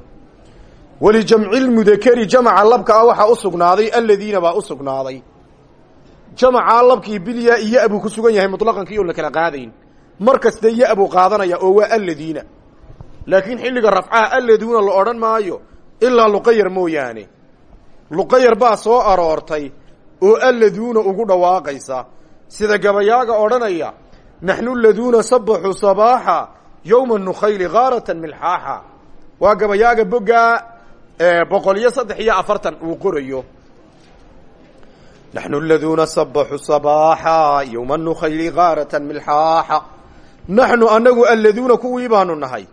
walijamci lmudakeri jamaca labka ah waxaa u sugnaaday aladiina baa u sugnaaday jamacaa labkii bilyaa iyo abuu ku sugan yahay muطlaqankii la kala qaadayn mar kasta iyo abuu qaadanaya oo waa aladiina laakiin xilliga rafcaha alladuuna la odhan maayo ilaa luqayar mooyaane luqayar baa soo aroortay oo alladuuna ugu dhawaaqaysa sida gabayaaga odhanaya naxnu laduuna sabaxuu sabaaxa yowma nukhayli kaaratan milxaaxa waa gabayaaga boggaa boqol iyo saddex iyo afartan uu qorayo. Naxnu laduuna sabaxuu sabaaxa yowma nukhayli kaaratan milxaaxa. Naxnu anagu alladuuna kuwii baanu nahay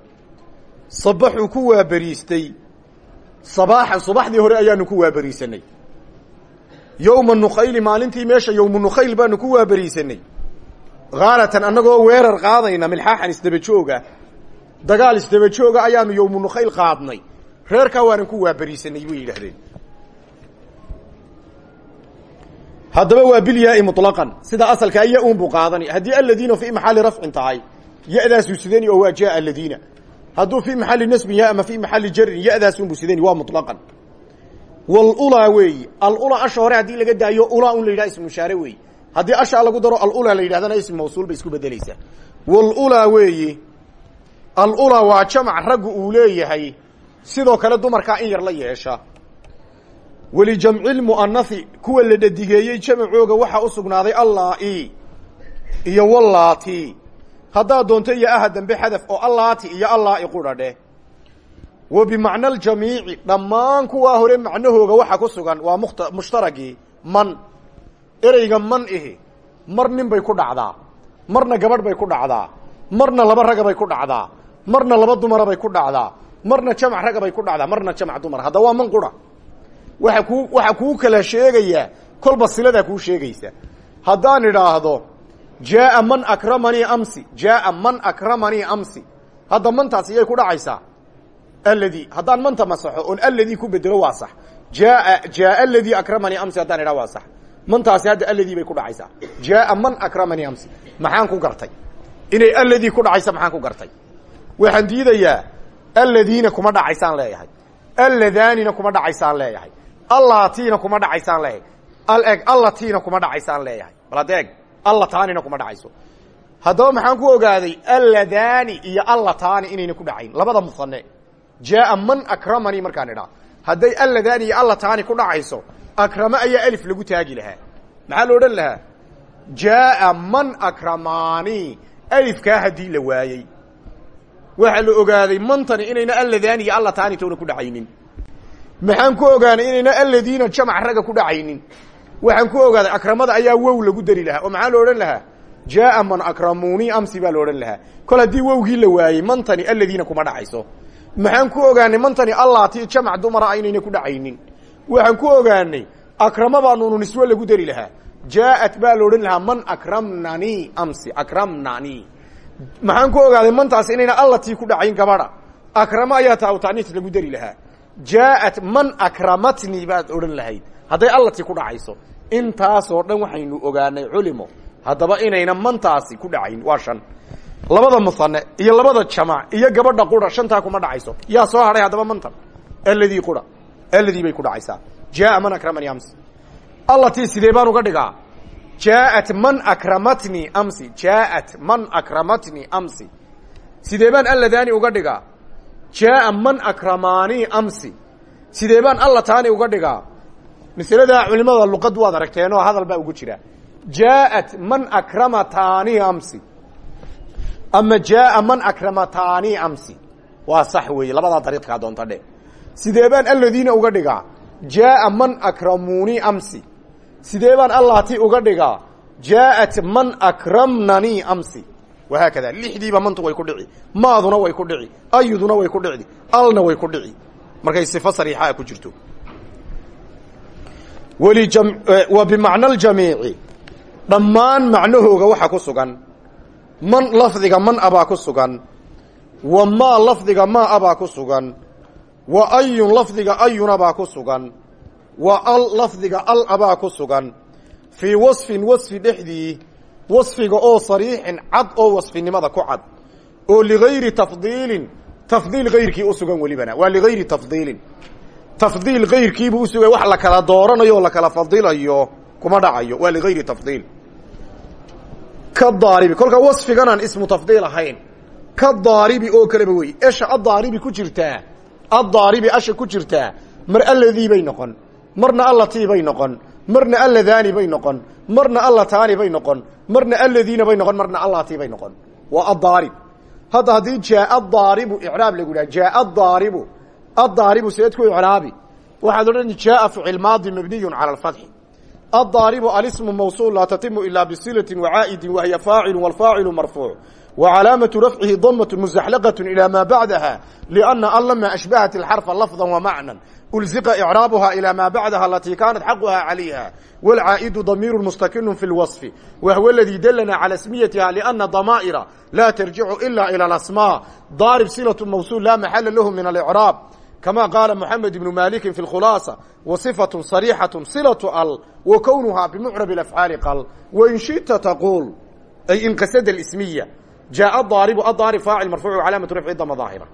sabaxuu ku waaberiistay sabaaxan subaxdii hore ayaanu ku waaberiisanay yowma nukhayli maalintii meesha yowmu nukhayl baanu ku waaberiisanay khaaratan annagoo weerar qaadayna milxaaxan isdabajooga dagaal isdabajooga ayaanu yowmu nukhayl qaadnay reerkaa waanan ku waaberiisanay bay yidhaahdeen. Haddaba waa bilyaai muطlaqan sida asalkaa ya un buu qaadanay haddii aladiina fii maxali rafcin tahay ya-daasuu sidani oo waa jaa aladiina hadduu fii maxali nasbin ya ama fii maxali jarin ya-daasunbu sidani waa muطlaqan wlulaa weeyi alula asha hore haddii laga daayo ulaa un la yidhaha ismu mushaare weeyi. Haddii ashaa lagu daro alula la yidhahdana ism mawsuul bay isku bedeleysaa wlulaa weeyi alulaa waa jamac raggu uu leeyahay sidoo kale dumarkaa in yar la yeesha. Walijamci lmu'anahi kuwa la dhadigeeyey jamacooga waxaa u sugnaaday allaa-i iyo wallaati. Haddaad doonto iyo aha dambe xadaf oo allaati iyo allaa-i qudha dheh wa bimacna aljamiici dhammaan kuwaa hore macnahooga waxa ku sugan waa mukht mushtaragii man. Ereyga man ihi mar nin bay ku dhacdaa marna gabadh bay ku dhacdaa marna laba raga bay ku dhacdaa marna laba dumara bay ku dhacdaa marna jamac raga bay ku dhacdaa marna jamac dumar. Hadda waa man qura. Waa ku waxaa kuu kala sheegayaa kolba siladaa kuu sheegaysa. Haddaan idhaahdo jaaa man akramanii amsi jaaa man akramanii amsi. Hadda mantaas iyay ku dhacaysaa. Aladi haddaan manta masaxo oon aladi ku bedelo waa sax. Jaa jaaa aladii akramanii amsi haddaan idhaha waa sax. Mantaasi hadda aladii bay ku dhacaysaa. Jaaa man akramanii amsi maxaan ku gartay. Inay aladii ku dhacaysa maxaan ku gartay. Waxaan diidayaa aladiina kuma dhacaysaan leeyahay. Alladaanina kuma dhacaysaan leeyahay. Allatiina kuma dhacaysaan leeyahay. Aleg allatiina kuma dhacaysaan leeyahay. Bal allataanina kuma dhacayso. Haddaba maxaan ku ogaaday alladani iyo allataani inayna ku dhacayn. Labada musane jaaa man akramanii markaan idhaa. Hadday alladani iyo allataani ku dhacayso akrama ayaa alif lagu taagi lahaa. Maxaa lo odhan lahaa? Jaaa man akramaani alifkaa haddii la waayey waxaa la ogaaday mantani inayna alladani iyo allataani toona ku dhacaynin. Maxaan ku ogaanay inayna alladiina jamac ragga ku dhacaynin? Waxaan ku ogaaday akramada ayaa wow lagu dari lahaa. Oo maxaa lo odhan lahaa? Jaaa man akramuuni amsi baa la odhan lahaa. Kol haddii wowgii la waayey mantani alladiina kuma dhacayso. Maxaan ku ogaanay mantani allati jamac dumara aynayna ku dhacaynin. Waxaan ku ogaanay akrama baa nuunu niswe lagu dari lahaa. Jaaat baa la odhan lahaa man akramnani amsi akramnani maxaan ku ogaaday mantaas inayna allatii ku dhacayn gabadha. Akrama ayaa taa taniis lagu dari lahaa. Jaaat man akramatnii baad odhan lahayd. Hadday allatii ku dhacayso. Intaasoo dhan waxaynu ogaanay culimo. Haddaba inayna mantaasi ku dhacayn waa shan. Labada musane iyo labada jamac iyo gabadha qura shantaa kuma dhacayso. Yaa soo hadhay haddaba mantan. Alladii qura. Alladii bay ku dhacaysaa. Jaaa man akramanii amsi. Allatii sidee baan uga dhigaa jaaat man akramatnii amsi jaaat man akramatnii amsi sidee baan alladaani uga dhigaa jaaa man akramaanii amsi sidee baan allataani uga dhigaa masaladaa culimada luqad waad aragteenoo hadal baa ugu jira jaaat man akramataani amsi ama jaaa man akramataani amsi waa sax weeye labadaa dariiqkaa doonta dhe sidee alladiina uga dhigaa jaaa man akramuuni amsi sidee baan allati uga dhigaa jaaat man akramnanii amsi. Wahaakada lixdiiba mantu way ku dhici maaduna way ku dhici ayuduna way ku dhicdi alna way ku dhici. Markay sifo sariixaa ku jirto. Wa bimacna aljamiici dhammaan macnahooga waxa ku sugan man lafdiga man abaa ku sugan wa maa lafdiga maa abaa ku sugan wa ayun lafdiga ayunabaa ku sugan wa al lafdiga al abaa ku sugan. Fii wasfin wasfi dhexdii wasfiga oo sariixin cad oo wasfinimada ku cad. Oo ligayri tafdiilin tafdiil gayrkii u sugan welibana waa ligayri tafdiilin. Tafdiil gayrkiibuu usugay wax la kala dooranayo o la kala fadilayo kuma dhacayo waa ligayri tafdiil. Ka daaribi kolka wasfiganaan ismu tafdiil ahayn. Ka daaribi oo kaleba wey esha addaaribi ku jirtaa addaaribi asha ku jirtaa mar alladii bay noqon marna allatii bay noqon marna alladaani bay noqon marna allataani bay noqon marna alladiina bay noqon marna allatii bay noqon. Waa addaarib hadda haddii jaaa daaribu icraab lagu dhaha jaaa daaribu addaaribu seed ku icraabi waxaad odhani jaaa ficil maadi mabniyun cala alfatxi addaaribu alismu mawsuul laa tatimu ilaa bisilatin wacaa'idin wahiya faacilu walfaacilu marfuuc wacalaamatu rafcihi damatu musaxlaqatu ilaa maa bacdaha lianna an lama ashbahat alxarfa lafda wa macnan لفظا ومعنى ألزق إعرابها إلى ما بعدها التي كانت حقها عليها والعائد ضمير مستكن في الوصف وهو الذي دلنا على اسميتها لأن ضمائر لا ترجع إلا إلى الأسماء ضارب صلة موصول لا محل له من الإعراب كما قال محمد بن مالك في الخلاصة وصفة صريحة صلة ال وكونها بمعرب الأفعال قل وإن شئت تقول أي إن قسد الاسمية jaa daaribu adaarib faacil marfuuc calaamatu rafci dama daahira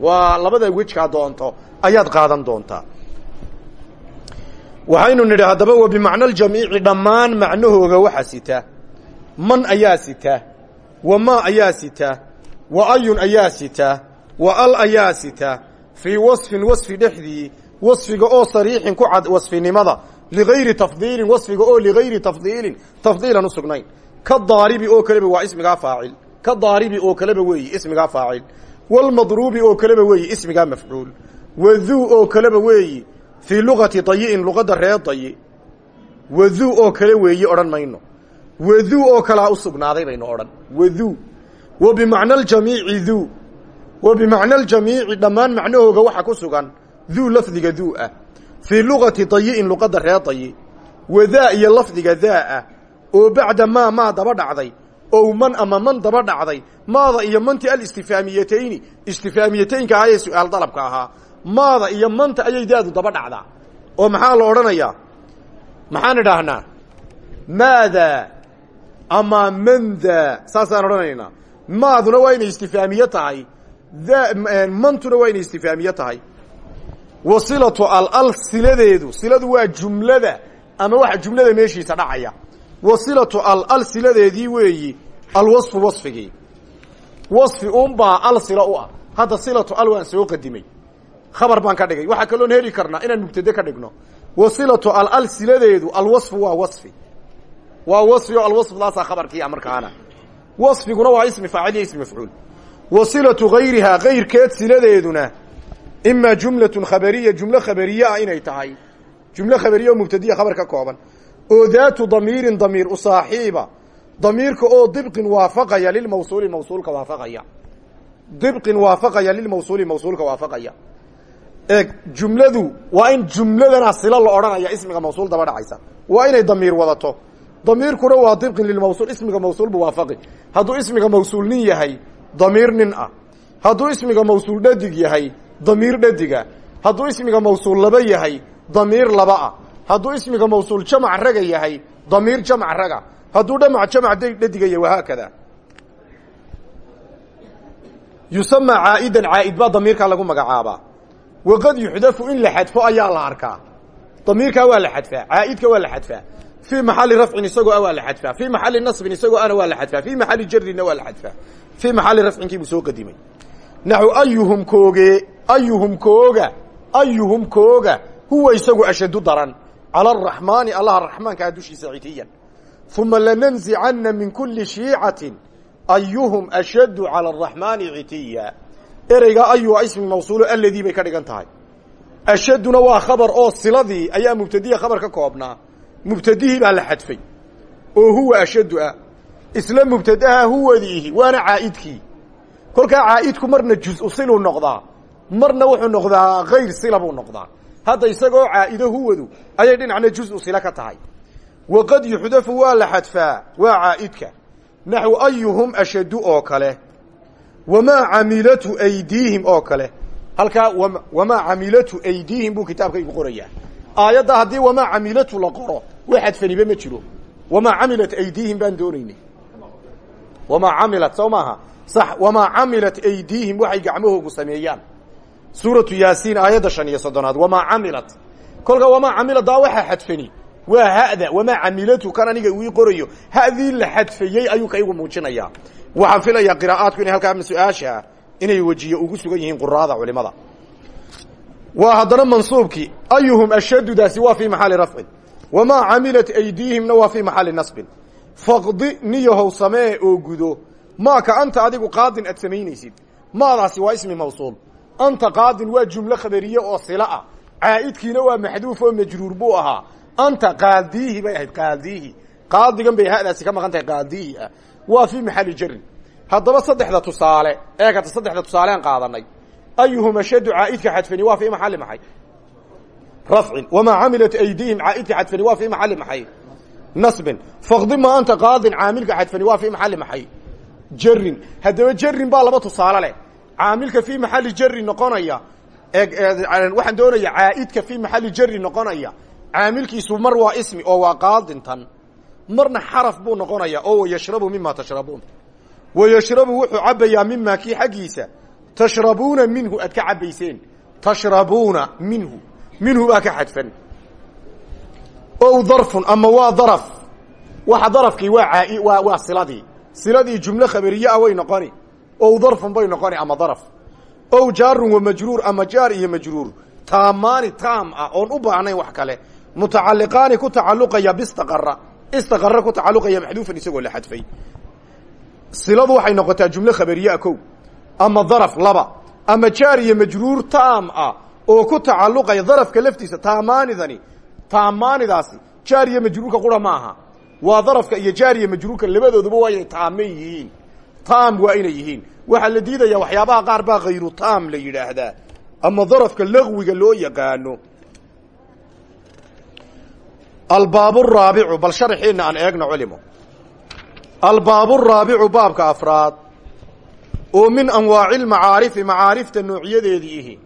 waa labada wejkaa doonto ayaad qaadan doontaa. Waxaynu nidhi haddaba wa bimacna aljamiici dhammaan macnahooga waxa sita. Man ayaa sita wa ma ayaa sita wa ayun ayaa sita wa al ayaa sita. Fii wasfin wasfi dhexdii wasfiga oo sariixin ku cad wasfinimada. Ligayri tafdiilin wasfiga oo ligayri tafdiilin. Tafdiilan usugnayn ka daaribi oo kaleba waa ismigaa faacil. Ka daaribi oo kaleba weeyi ismigaa faacil walmadruubi oo kaleba weeyi ismigaa mafcuul waduu oo kaleba weeyi fii luqati dayi'in luqadda reer dayi waduu oo kale weeyi odhan mayno waduu oo kalaa u sugnaaday baynu odhan waduu wa bimacna aljamiici duu wa bimacna aljamiici dhammaan macnahooga waxa ku sugan duu lafdiga duu ah fii luqati dayi'in luqadda reer dayi wadaa iyo lafdiga daa ah oo bacda maa maa daba dhacday ow man ama man daba dhacday maada iyo manti alistifaamiyatayni istifaamiyataynka ahaa ee su'aal dalabka ahaa maada iyo manta ayay daadu daba dhacdaa. Oo maxaa la odhanayaa? Maxaan idhaahnaa? Maada ama manda saasaan odhanaynaa. Maaduna waa inay istifaamiye tahay mantuna waa inay istifaamiye tahay. Wasilatu al al siladeedu siladu waa jumlada ama waxa jumlada meeshiisa dhacaya wasilatu al al siladeedii weeyi alwasfu wasfigii. Wasfi unbaa al sila u ah. Hadda silatu al waan soo qadimay. Khabar baan ka dhigay. Waxaa kaloon heli karnaa inaan mubtade ka dhigno. Wa silatu al al siladeedu alwasfu waa wasfi. Waa wasfi oo alwasfdaasaa khabarkiia markaana. Wasfiguna waa ismi faacil iyo ismi mafcuul. Wa silatu gayrihaa gayrkeed siladeeduna imaa jumlatun khabariya jumlo khabariye ah inay tahay. Jumlo khabariye oo mubtadiya khabar ka kooban oo daatu damiirin damiir u saaxiiba. Damiirka oo dibqin waafaqaya lilmawsuuli mawsuulka waafaqaya. Dibqin waafaqaya lilmawsuuli mawsuulka waafaqaya. Eeg jumladu waa in jumladana silo la odhanaya ismiga mawsuul daba dhacaysa. Waa inay damiir wadato. Damiirkuna waa dibqin lilmawsuul ismiga mawsuul bu waafaqi. Hadduu ismiga mawsuul nin yahay damiir nin ah. Hadduu ismiga mawsuul dhadig yahay damiir dhadiga. Hadduu ismiga mawsuul laba yahay damiir laba ah hadduu ismiga mawsuul jamac raga yahay damiir jamac raga. Hadduu dhamac jamac dhadiga yahay wahaakada yusamaa caa'idan caa'id baa damiirkaa lagu magacaabaa. Waqad yuxdafu in la xadfo ayaa la arkaa. Damiirkaa waa la xadfaa caa'idka waa la xadfaa. Fii maxali rafcin isagoo a waa la xadfaa. Fii maxali nasbin isagoo ana waa la xadfaa. Fii maxali jarina waa la xadfaa. Fii maxali rafcinkii buu soo qadimay. Naxu ayuhum kooge ayuhum kooga ayuhum kooga huwa isagu ashadu daran cala araxmaani allaha raxmaankaa dushiisa citiyan. Uma lananzicana min kuli shiicatin ayuhum ashaddu cala araxmaani citiya. Ereyga ayu waa ismi mawsuulo aladii bay ka dhigan tahay. Ashadduna waa khabar oo siladii ayaa mubtadiya khabar ka koobnaa. Mubtadihii baa la xadfay. Oo huwa ashaddu ah isla mubtadaha huwadiihi waana caa'idkii. Kolkaa caa'idku marna juz-u siluu noqdaa. Marna wuxuu noqdaa hayr sila noqdaa hadda isagoo caa'ido huwadu ayay dhinacna juz-u sila ka tahay. Waqad yuxdafu waa la xadfaa waa caa'idka naxwu ayuhum ashaddu oo kale. Wamaa camilatu aydiihim oo kale. Halkaa wamaa camilatu aydiihim buu kitaabkaygu qorayaa. Aayadda haddii wamaa camilatu la qoro wax xadfaniba ma jiro. Wamaa camilat aydiihim baan doonaynay wamaa camilat soo maaha. Sax wamaa camilat aydiihim waxay gacmahoogu sameeyaan suuratu yaasiin aayadda shan iyo soddonaad. Wamaa camilat. Kolka wamaa camilat daa waxaa xadfani. Waa hada wamaa camilatu kan aniga ii qorayo. Hadii la xadfayey ayuu kaygu muujinayaa waxaan filayaa qiraa'aadku inay halkaa su'aasha inay wejiye ugu sugan yihiin quraada culimada. Waa haddana mansuubkii ayuhum ashaddudaasi waa fii maxali rafcin wamaa camilat aydiihimna waa fii maxali nasbin. Faqdi niyahow samee oo gudo. Maaka anta adigu qaadin aad samaynaysid. Maadaasi waa ismi mawsuul anta qaadin waa jumlo khabariye oo sila ah caa'idkiina waa maxduuf oo majruur buu ahaa anta qaadiihi bay ahayd qaadiihi qaadigan bay hadaasi ka maqan tahay qaadiihi ah waa fii maxali jarin haddaba saddexda tusaale eegata saddexda tusaalean qaadanay ayuhum ashaddu caa'idka xadfani waa fii maxali maxay rafcin wamaa camilat aydiihim caa'idka xadfani waa fii maxali maxay nasbin faqdi ma anta qaadin caamilka xadfani waa fii maxali maxay jarin haddaba jarin baa laba tusaale leh caamilka fii maxali jari noqonaya waxaan doonaya caa'idka fii maxali jari noqonaya caamilkiisu mar waa ismi oo waa qaadintan marna xaraf buu noqonaya oo wayashrabu mima tashrabuun wayashrabu wuxuu cabbayaa mima kii xaggiisa tashrabuuna minhu aad ka cabbayseen. Tashrabuuna minhu minhu baa ka xadfan. Ow darfun ama waa daraf. Waxa darafkii waa waa waa siladii. Siladii jumlo khabariye ah way noqoni ow darfun bay noqoni ama daraf. Ow jaarun wa majruur ama jaar iyo majruur. Taamaani taam ah oon u baahnayn wax kale. Mutacaliqaani ku tacaluqaya bistaqara istaqara ku tacaluqaya maxduufan isagoo la xadfay. Siladu waxay noqotaa jumlo khabariye kow. Ama daraf laba. Ama jaar iyo majruur taam ah oo ku tacaluqaya darafka laftiisa taamaanidani. Taamaanidaasi jaar iyo majruurka qura ma aha. Waa darafka iyo jaar iyo majruurka labadooduba waa waxaa la diidaya waxyaabaha qaar baa hayru taam la yidhaahdaa. Ama darafka lagwiga loo yaqaano. Albaab raabicu bal sharxiina aan eegno culimo. Albaab raabicu baabka afraad. Oo min anwaaci lmacaarifi macaarifta noocyadeedii ihi.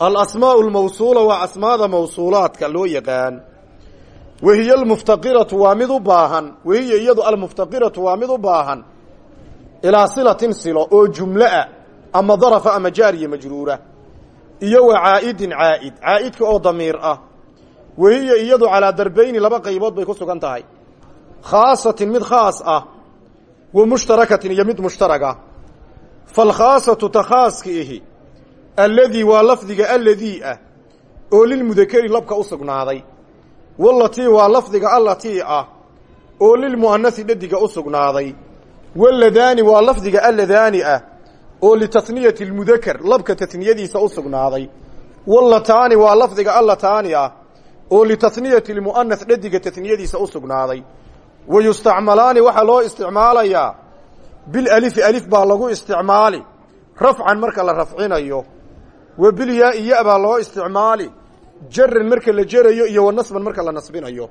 Alasmaau lmawsuula waa asmaada mawsuulaadka loo yaqaan. Wahiya almuftaqiratu waa mid u baahan. Wahiya iyadu waa mid u ilaa silatin silo oo jumloa ama darafa ama jaariya majruura iyo wa caa'idin caa'id. Caa'idka oo damiir ah wahiya iyadu calaa darbeyni laba qaybood bay ku sugan tahay. Khaasatin mid khaas ah wa mushtarakatin iyo mid mushtaraga falkhaasatu ta khaaska ihi alladii waa lafdiga alladii ah oo lilmudakeri labka u sugnaaday. Wallatii waa lafdiga allatii ah oo lilmu'anasi dhadiga u sugnaaday waladaani waa lafdiga alladaani ah oo litatniyati lmudakar labka tatniyadiisa u sugnaaday. Wallataani waa lafdiga allataani ah oo litatniyati lmu'anas dhadiga tatniyadiisa u sugnaaday. Wa yustacmalaani waxaa loo isticmaalayaa bilalifi alif baa lagu isticmaali rafcan marka la rafcinayo. Wa bilyaa-i ya baa loo isticmaali jaran marka la jerayo iyo wa nasban marka la nasbinayo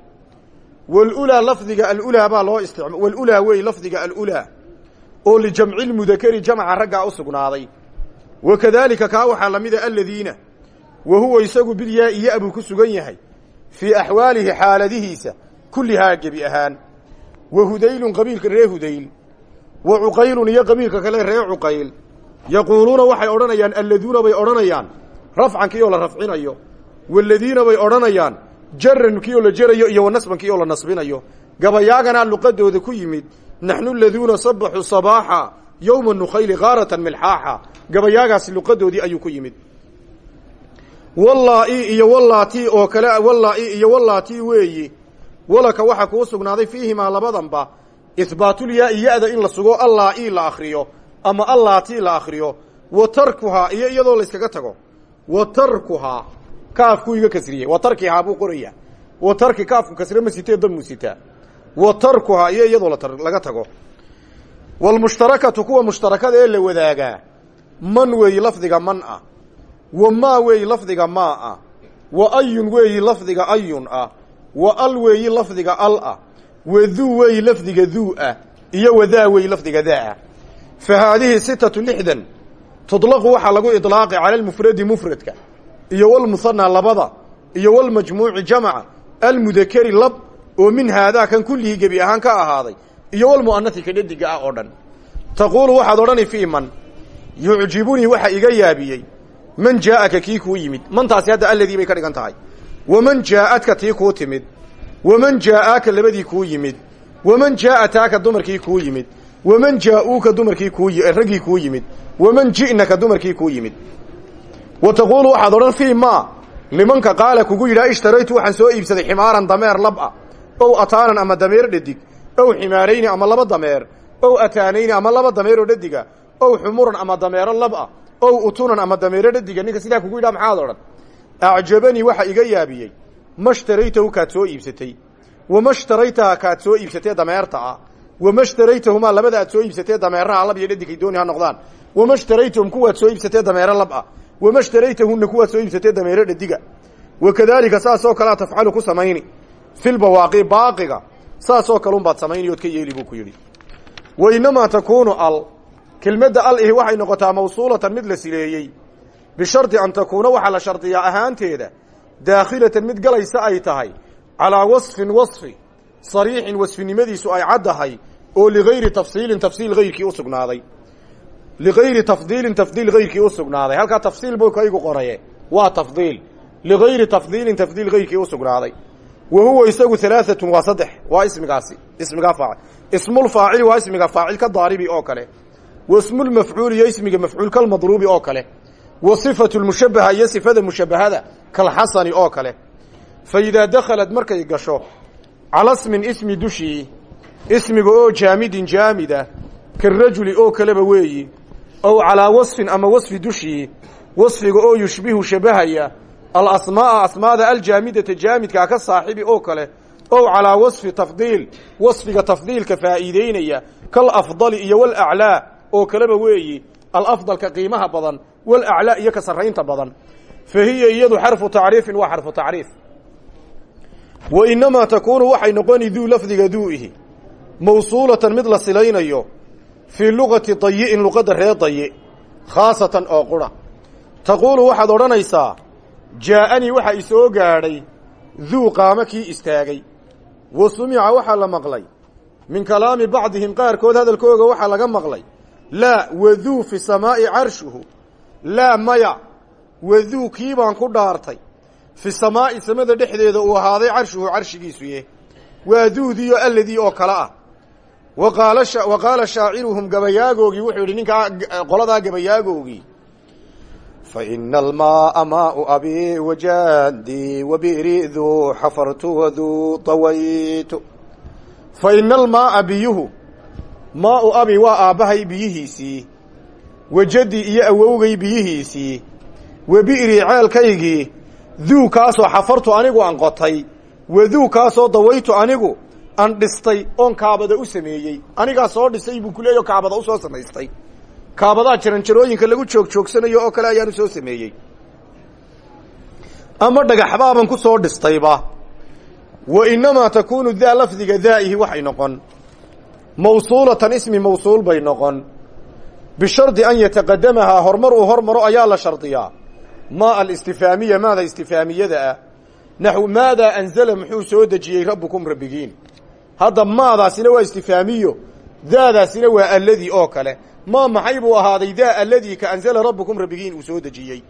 walulaa lafdiga alulaa baa loo isticma walulaa wey lafdiga alulaa oo lijamci lmudakeri jamca raggaa u sugnaaday. Wa kadaalika kaa waxaa la mida aladiina wa huwa isagu bilyaa-i ya buu ku sugan yahay. Fii axwaalihi xaaladihiisa kullihaa gebi ahaan. Wa hudaylun qabiilka ree hudayl wa cuqaylun iyo qabiilka kale ree cuqayl. Yaquuluuna waxay odhanayaan alladuuna bay odhanayaan. Rafcan kii oo la rafcinayo. Waladiina bay odhanayaan jaran kii oo la jerayo iyo wa nasban kii oo la nasbinayo. Gabayaaganaa luqadooda ku yimid naxnu laduuna sabaxuu sabaaxa yowma nukhayli kaaratan milxaaxa. Gabayaagaasi luqadoodii ayuu ku yimid. Wallaa-i iyo wallaatii oo kale wallaa-i iyo wallaatii weeyi walaka waxaa kuu sugnaaday fiihimaa labadanba ihbaatulyaa-i ya-da in la sugo allaa-i la akriyo ama allaatii la akriyo wa tarkuhaa iyo iyadoo layskaga tago wa tarkuhaa kaafkuu iga kasriyey wa tarkihaa buu qoraya. Wa tarki kaafku kasre ma sitee damu sitaa wa tarkuhaa iyo iyadoo laga tago. Walmushtarakatu kuwa mushtarakada ee la wadaagaa man weeyi lafdiga man ah. Wa maa weeyi lafdiga maa ah. Wa ayun weeyi lafdiga ayun ah. Wa al weeyi lafdiga al ah. Wa duu weeyi lafdiga duu ah. Iyo wadaa weeyi lafdiga daa ah. Fa haadihi sitatu lixdan. Tudlaqu waxaa lagu idlaaqi cala almufradi mufradka iyo walmuhanaa labada iyo walmajmuuci jamaca almudakeri lab oo min haadaa kan kullihii gebi ahaan ka ahaaday iyo walmu'anasi ka dhadiga ah oo dhan. Taquulu waxaad odhani fii man yucjibunii waxa iga yaabiyey man jaa'aka kii kuu yimid. Mantaasi hadda alladii bay ka dhigan tahay. Waman jaa'adka tii kuu timid waman jaa'aaka labadii kuu yimid waman jaa'ataaka dumarkii kuu yimid waman jaa'uuka dumarkii kuu raggii kuu yimid waman ji'naka dumarkii kuu yimid wa taquulu waxaad odhan fii ma limanka qaala kugu yidhaa ishtaraytu waxaan soo iibsaday ximaaran dameer lab ah ow ataanan ama dameer dhadig ow ximaarayni ama laba dameer ow ataanayni ama laba dameeroo dhadiga ow xumuran ama dameero lab ah ow utunan ama dameero dhadiga ninka sidaa kugu yidhaha maxaad odhan acjabanii waxa iga yaabiyey ma shtaraytahu kaad soo iibsatay wama shtaraytaha kaad soo iibsatee dameerta ah wama shtaraytahumaa labada aad soo iibsatee dameeraha lab iyo dhadigay dooni ha noqdaan wama shtaraytahum kuwaad soo iibsatee dameero lab ah wama shtaraytahunna kuwaad soo iibsatee dameero dhadiga wa kadaalika saasoo kalea tafcalu ku samayni filbawaaqi baaqiga saasoo kalunbaad samayni ood ka yeeli buu ku yidhi wa inamaa takuunu al kelmadda al ihi waxay noqotaa mawsuulatan mid la sileeyey bishardi an takuuna waxaa la shardiyaa ahaanteeda daakhilatan mid galaysa ay tahay calaa wasfin wasfi sariixin wasfinimadiisu ay caddahay oo ligayri tafsiilin tafsiil hayrkii u sugnaaday ligayri tafdiilin tafdiil hayrkii u sugnaaday halkaa tafsiil buu kaygu qoraye waa tafdiil ligayri tafdiilin tafdiil hayrkii u sugnaaday wa huwa isagu halaaatun waa saddex waa ismigaasi ismigaa faacil ismulfaacili waa ismiga faacil ka daaribi oo kale wa ismulmafcuul iyo ismiga mafcuul kalmadruubi oo kale wa sifatu lmushabaha iyo sifada mushabahada kalxasani oo kale fa idaa dakhalad markay gasho cala smin ismi dushii ismiga oo jaamidin jaamida karajuli oo kaleba weeyi ow calaa wasfin ama wasfi dushii wasfiga oo yushbihu shabahaya alasmaa'a asmaada aljaamidata jaamidkaa ka saaxibi oo kale ow calaa wasfi tafdiil wasfiga tafdiilka faa'iideynaya kal afdali iyo walaclaa oo kaleba weeyi alafdalka qiimaha badan walaclaa iyo ka sarraynta badan fa hiya iyadu xarfu tacriifin waa xarfu tacriif wa inamaa takuunu waxay noqoni duu lafdiga duu'ihi mawsuulatan mid la silaynayo fii luqati dayi'in luqadda ree dayi khaasatan oo qura. Taquulu waxaad odhanaysaa jaa'anii waxaa isoo gaadhay duu qaamo kii istaagay. Wa sumica waxaa la maqlay. Min kalaami bacdihim qaarkood hadalkooga waxaa laga maqlay. Laa waduu fi samaa'i carshuhu. Laa maya waduu kii baan ku dhaartay. Fi samaa'i samada dhexdeeda uu ahaaday carshuhu carshigiisuye waa duudiyo alladii oo kale ah wa qaala shaaciruhum gabayaagoogii wuxuu yidhi ninkaa qoladaa gabayaagoogii faina almaaa maau abi wajadi wabiri duu xafartu waduu dawaytu faina almaaa biyuhu maau abi waa aabbahay biyihiisii wajadi iyo awowgay biyihiisii wabi'rii ceelkaygii duu kaasoo xafartu anigu aan qotay waduu kaasoo dawaytu anigu aan dhistay oon kaabada u sameeyey. Anigaa soo dhisay buu ku leeyaho kaabada u soo samaystay. Kaabadaa jaranjarooyinka lagu joog joogsanayo oo kale ayaan u soo sameeyey. Ama dhagaxbaaban ku soo dhistayba. Wa inamaa takuunu daa lafdiga daa'ihi waxay noqon. Mawsuulatan ismi mawsuul bay noqon. Bishardi an yataqadamahaa horumar uu hormaro ayaa la shardiyaa. Maa alistifaamiya maada istifaamiyada ah. Naxw maadaa anzala muxuu soo dejiyey rabbukum rabbigiin hadda maadaasina waa istifaamiyo daadaasina waa alladii oo kale. Maa maxay buu ahaaday daa alladii ka anzala rabbukum rabbigiin uu soo dejiyey?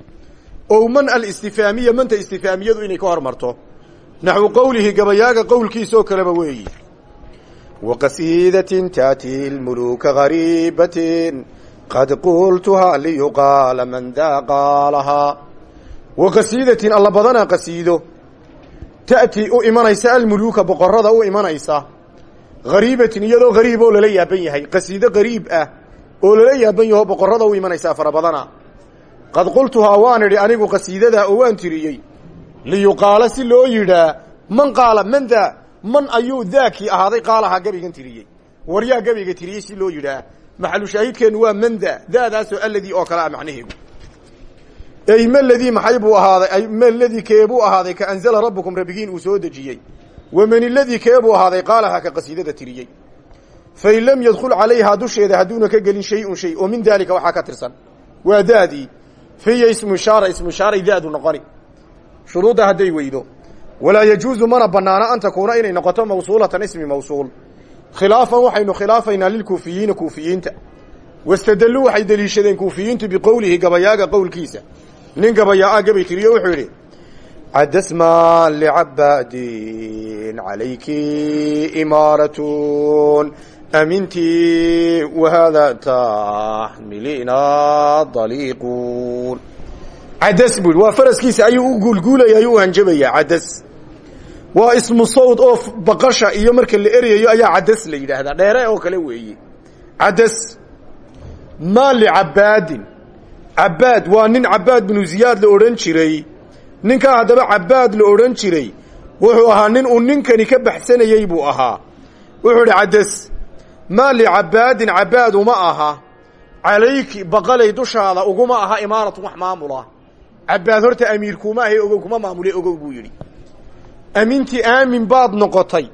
Ow man alistifaamiya manta istifaamiyadu inay ka hormarto? Naxwu qowlihi gabayaaga qowlkiisaoo kaleba weeyi. Wa qasiidatin taati lmuluuka gariibatin qad qultuhaa liyuqaala man daa qaalahaa wa qasiidatin alla badanaa qasiido. Ta'tii u imanaysa almuluuka boqorada u imanaysa hariibatin iyadoo hariib oo lala yaaban yahay. Qasiido qariib ah oo lala yaaban yaho boqorada u imanaysaa fara badana qad qultuhaa waan idhi anigu qasiidadaa oo waan tiriyey. Liyuqaala si loo yidhaa man qaala man daa man ayuu daakii ahaaday qaalahaa gabaygan tiriyey. Waryaa gabayga tiriyey si loo yidhaa maxalu shaahidkeennu waa man daa daadaasoo alladii oo kale ah macnaheedu. Ey maladii maxay buu ahaaday maladii keebuu ahaaday ka anzala rabbukum rabbigiin uu soo dejiyey waman iladii keebuu ahaaday? Qaalahaa ka qasiidada tiriyey. Fain lam yadkul calayhaa dusheeda hadduuna ka gelin shay-un shay oo min daalika waxaa ka tirsan. Waa daadii fiya ismu ishaara ismu ishaaray daadu noqoni. Shuruudda hadday weydo. Walaa yajuusu mana banaano an takuuna inay noqoto mawsuulatan ismi mawsuul. Khilaafan waxaynu khilaafaynaa lilkuufiyiina kuufiyiinta. Wastadalluu waxay deliishadeen kuufiyiintu biqowlihi gabayaaga qowlkiisa. Nin gabayaa-a gabay tiriyo wuxuu yidhi cadasma licabaadin calayki imaaratun amintii wahada taxmilina daliiqun cadas buu waa faraskiisa ayuu u guulguulaya ayuu u hanjabaya cadas waa ismu sawd oo baqasha iyo marka la eryayo ayaa cadas la yidhaahdaa dheere oo kale weeye cadas ma licabaadin cabaad waa nin cabaad binu ziyaad la odhan jiray ninkaa haddaba cabaad la odhan jiray wuxuu ahaa nin uu ninkani ka baxsanayey buu ahaa. Wuxuu idhi cadas maa licabaadin cabaad uma aha. Calayki baqalay dushaada uguma aha imaaratun wax maamula. Cabaad horta amiir kuma ahe ogow kuma maamule ogow buu yidhi. Aminti aamin baad noqotay.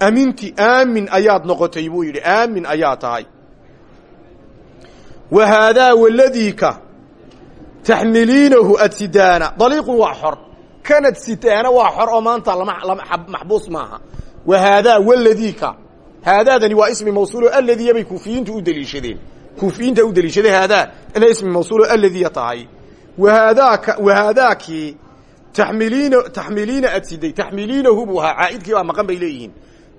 Aminti aamin ayaad noqotay buu yidhi. Aamin ayaa tahay. Wa haadaa waladiika taxmiliinahu adsidaana daliiqun waa xor. Kanad sitaana waa xor oo maanta maxbuus maaha. Wa haadaa waladiika haadaadani waa ismi mawsuulo aladiya bay kuufiyiintu u deliishadeen kuufiyiinta u deliishaday haadaa inay ismi mawsuulo aladiya tahay. Wahaadaaka wahaadaakii taxmiliina taxmiliina adsiday taxmiliinahu buu ahaa caa'idkii baa maqan bay leeyihiin.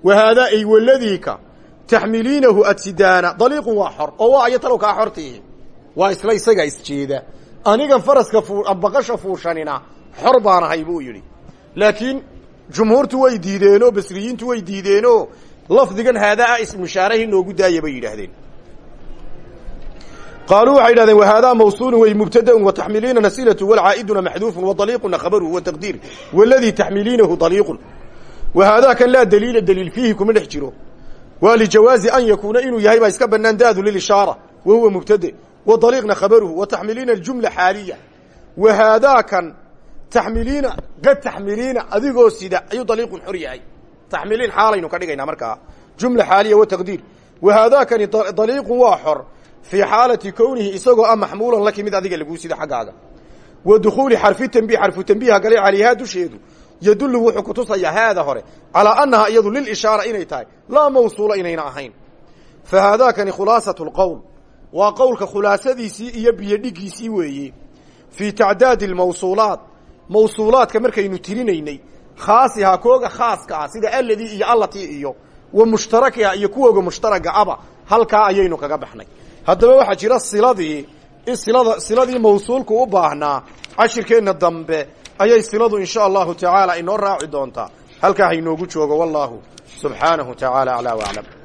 Wahaadaa ay waladiika taxmiliinahu adsidaana daliiqun waa xor. Oo waa ayo talow kaa xortiihi waa isla isagaa isjeeda anigan faraska baqasha fuushanina xor baan ahay buu yidhi. Laakiin jumhuurtu way diideenoo basriyiintu way diideenoo lafdigan haadaa ismushaarahi noogu daaya bay yidhaahdeen. Qaaluu waxay yidhahdeen wahaadaa mawsuulun wey mubtadaun wataxmiliina nasilatu walcaa'iduna maxduufun wadaliiquna khabaruhu wataqdiir waladii taxmiliinahu daliiqun. Wahaadaa kan laa daliila daliil fiihi kuma dhex jiro. Waa lijawaazi an yakuuna inuu yahay baa iska banaan daadu lilishaara wa huwa mubtade wa daliiqna khabaruhu wa taxmiliina jumla xaaliya. Wahaadaa kan taxmiliina qad taxmiliina adigoo sida ayuu daliiqun xor yahay. Taxmiliin xaalaynu ka dhigaynaa markaa jumla xaaliya wa taqdiir. Wahaadaakani daliiqun waa xor fii xaalati kownihi isagoo ah maxmuulan laki mid adiga laguu sida xaggaaga. Wa dukhuuli xarfi tanbiih xarfu tanbiiha galay calayhaa dusheedu yadullu wuxuu kutusayaa haada hore calaa annahaa iyadu lilishaara inay tahay laa mawsuula inayna ahayn. Fa haadaakani khulaasatu lqowl waa qowlka khulaasadiisii iyo biyodhigiisii weeye fii tacdaadi almawsuulaat. Mawsuulaadka markaynu tirinaynay khaasihaa kooga khaaska ah sida alladii iyo allatii iyo wa mushtarakiha iyo kuwooga mushtaraga aba halkaa ayaynu kaga baxnay. Haddaba waxaa jira siladii silada siladii mawsuulku u baahnaa cashirkeenna dambe ayay siladu insha allahu tacaala inoo raaci doontaa. Halkaa hainoogu joogo wallahu subxaanahu tacaala aclaa waclam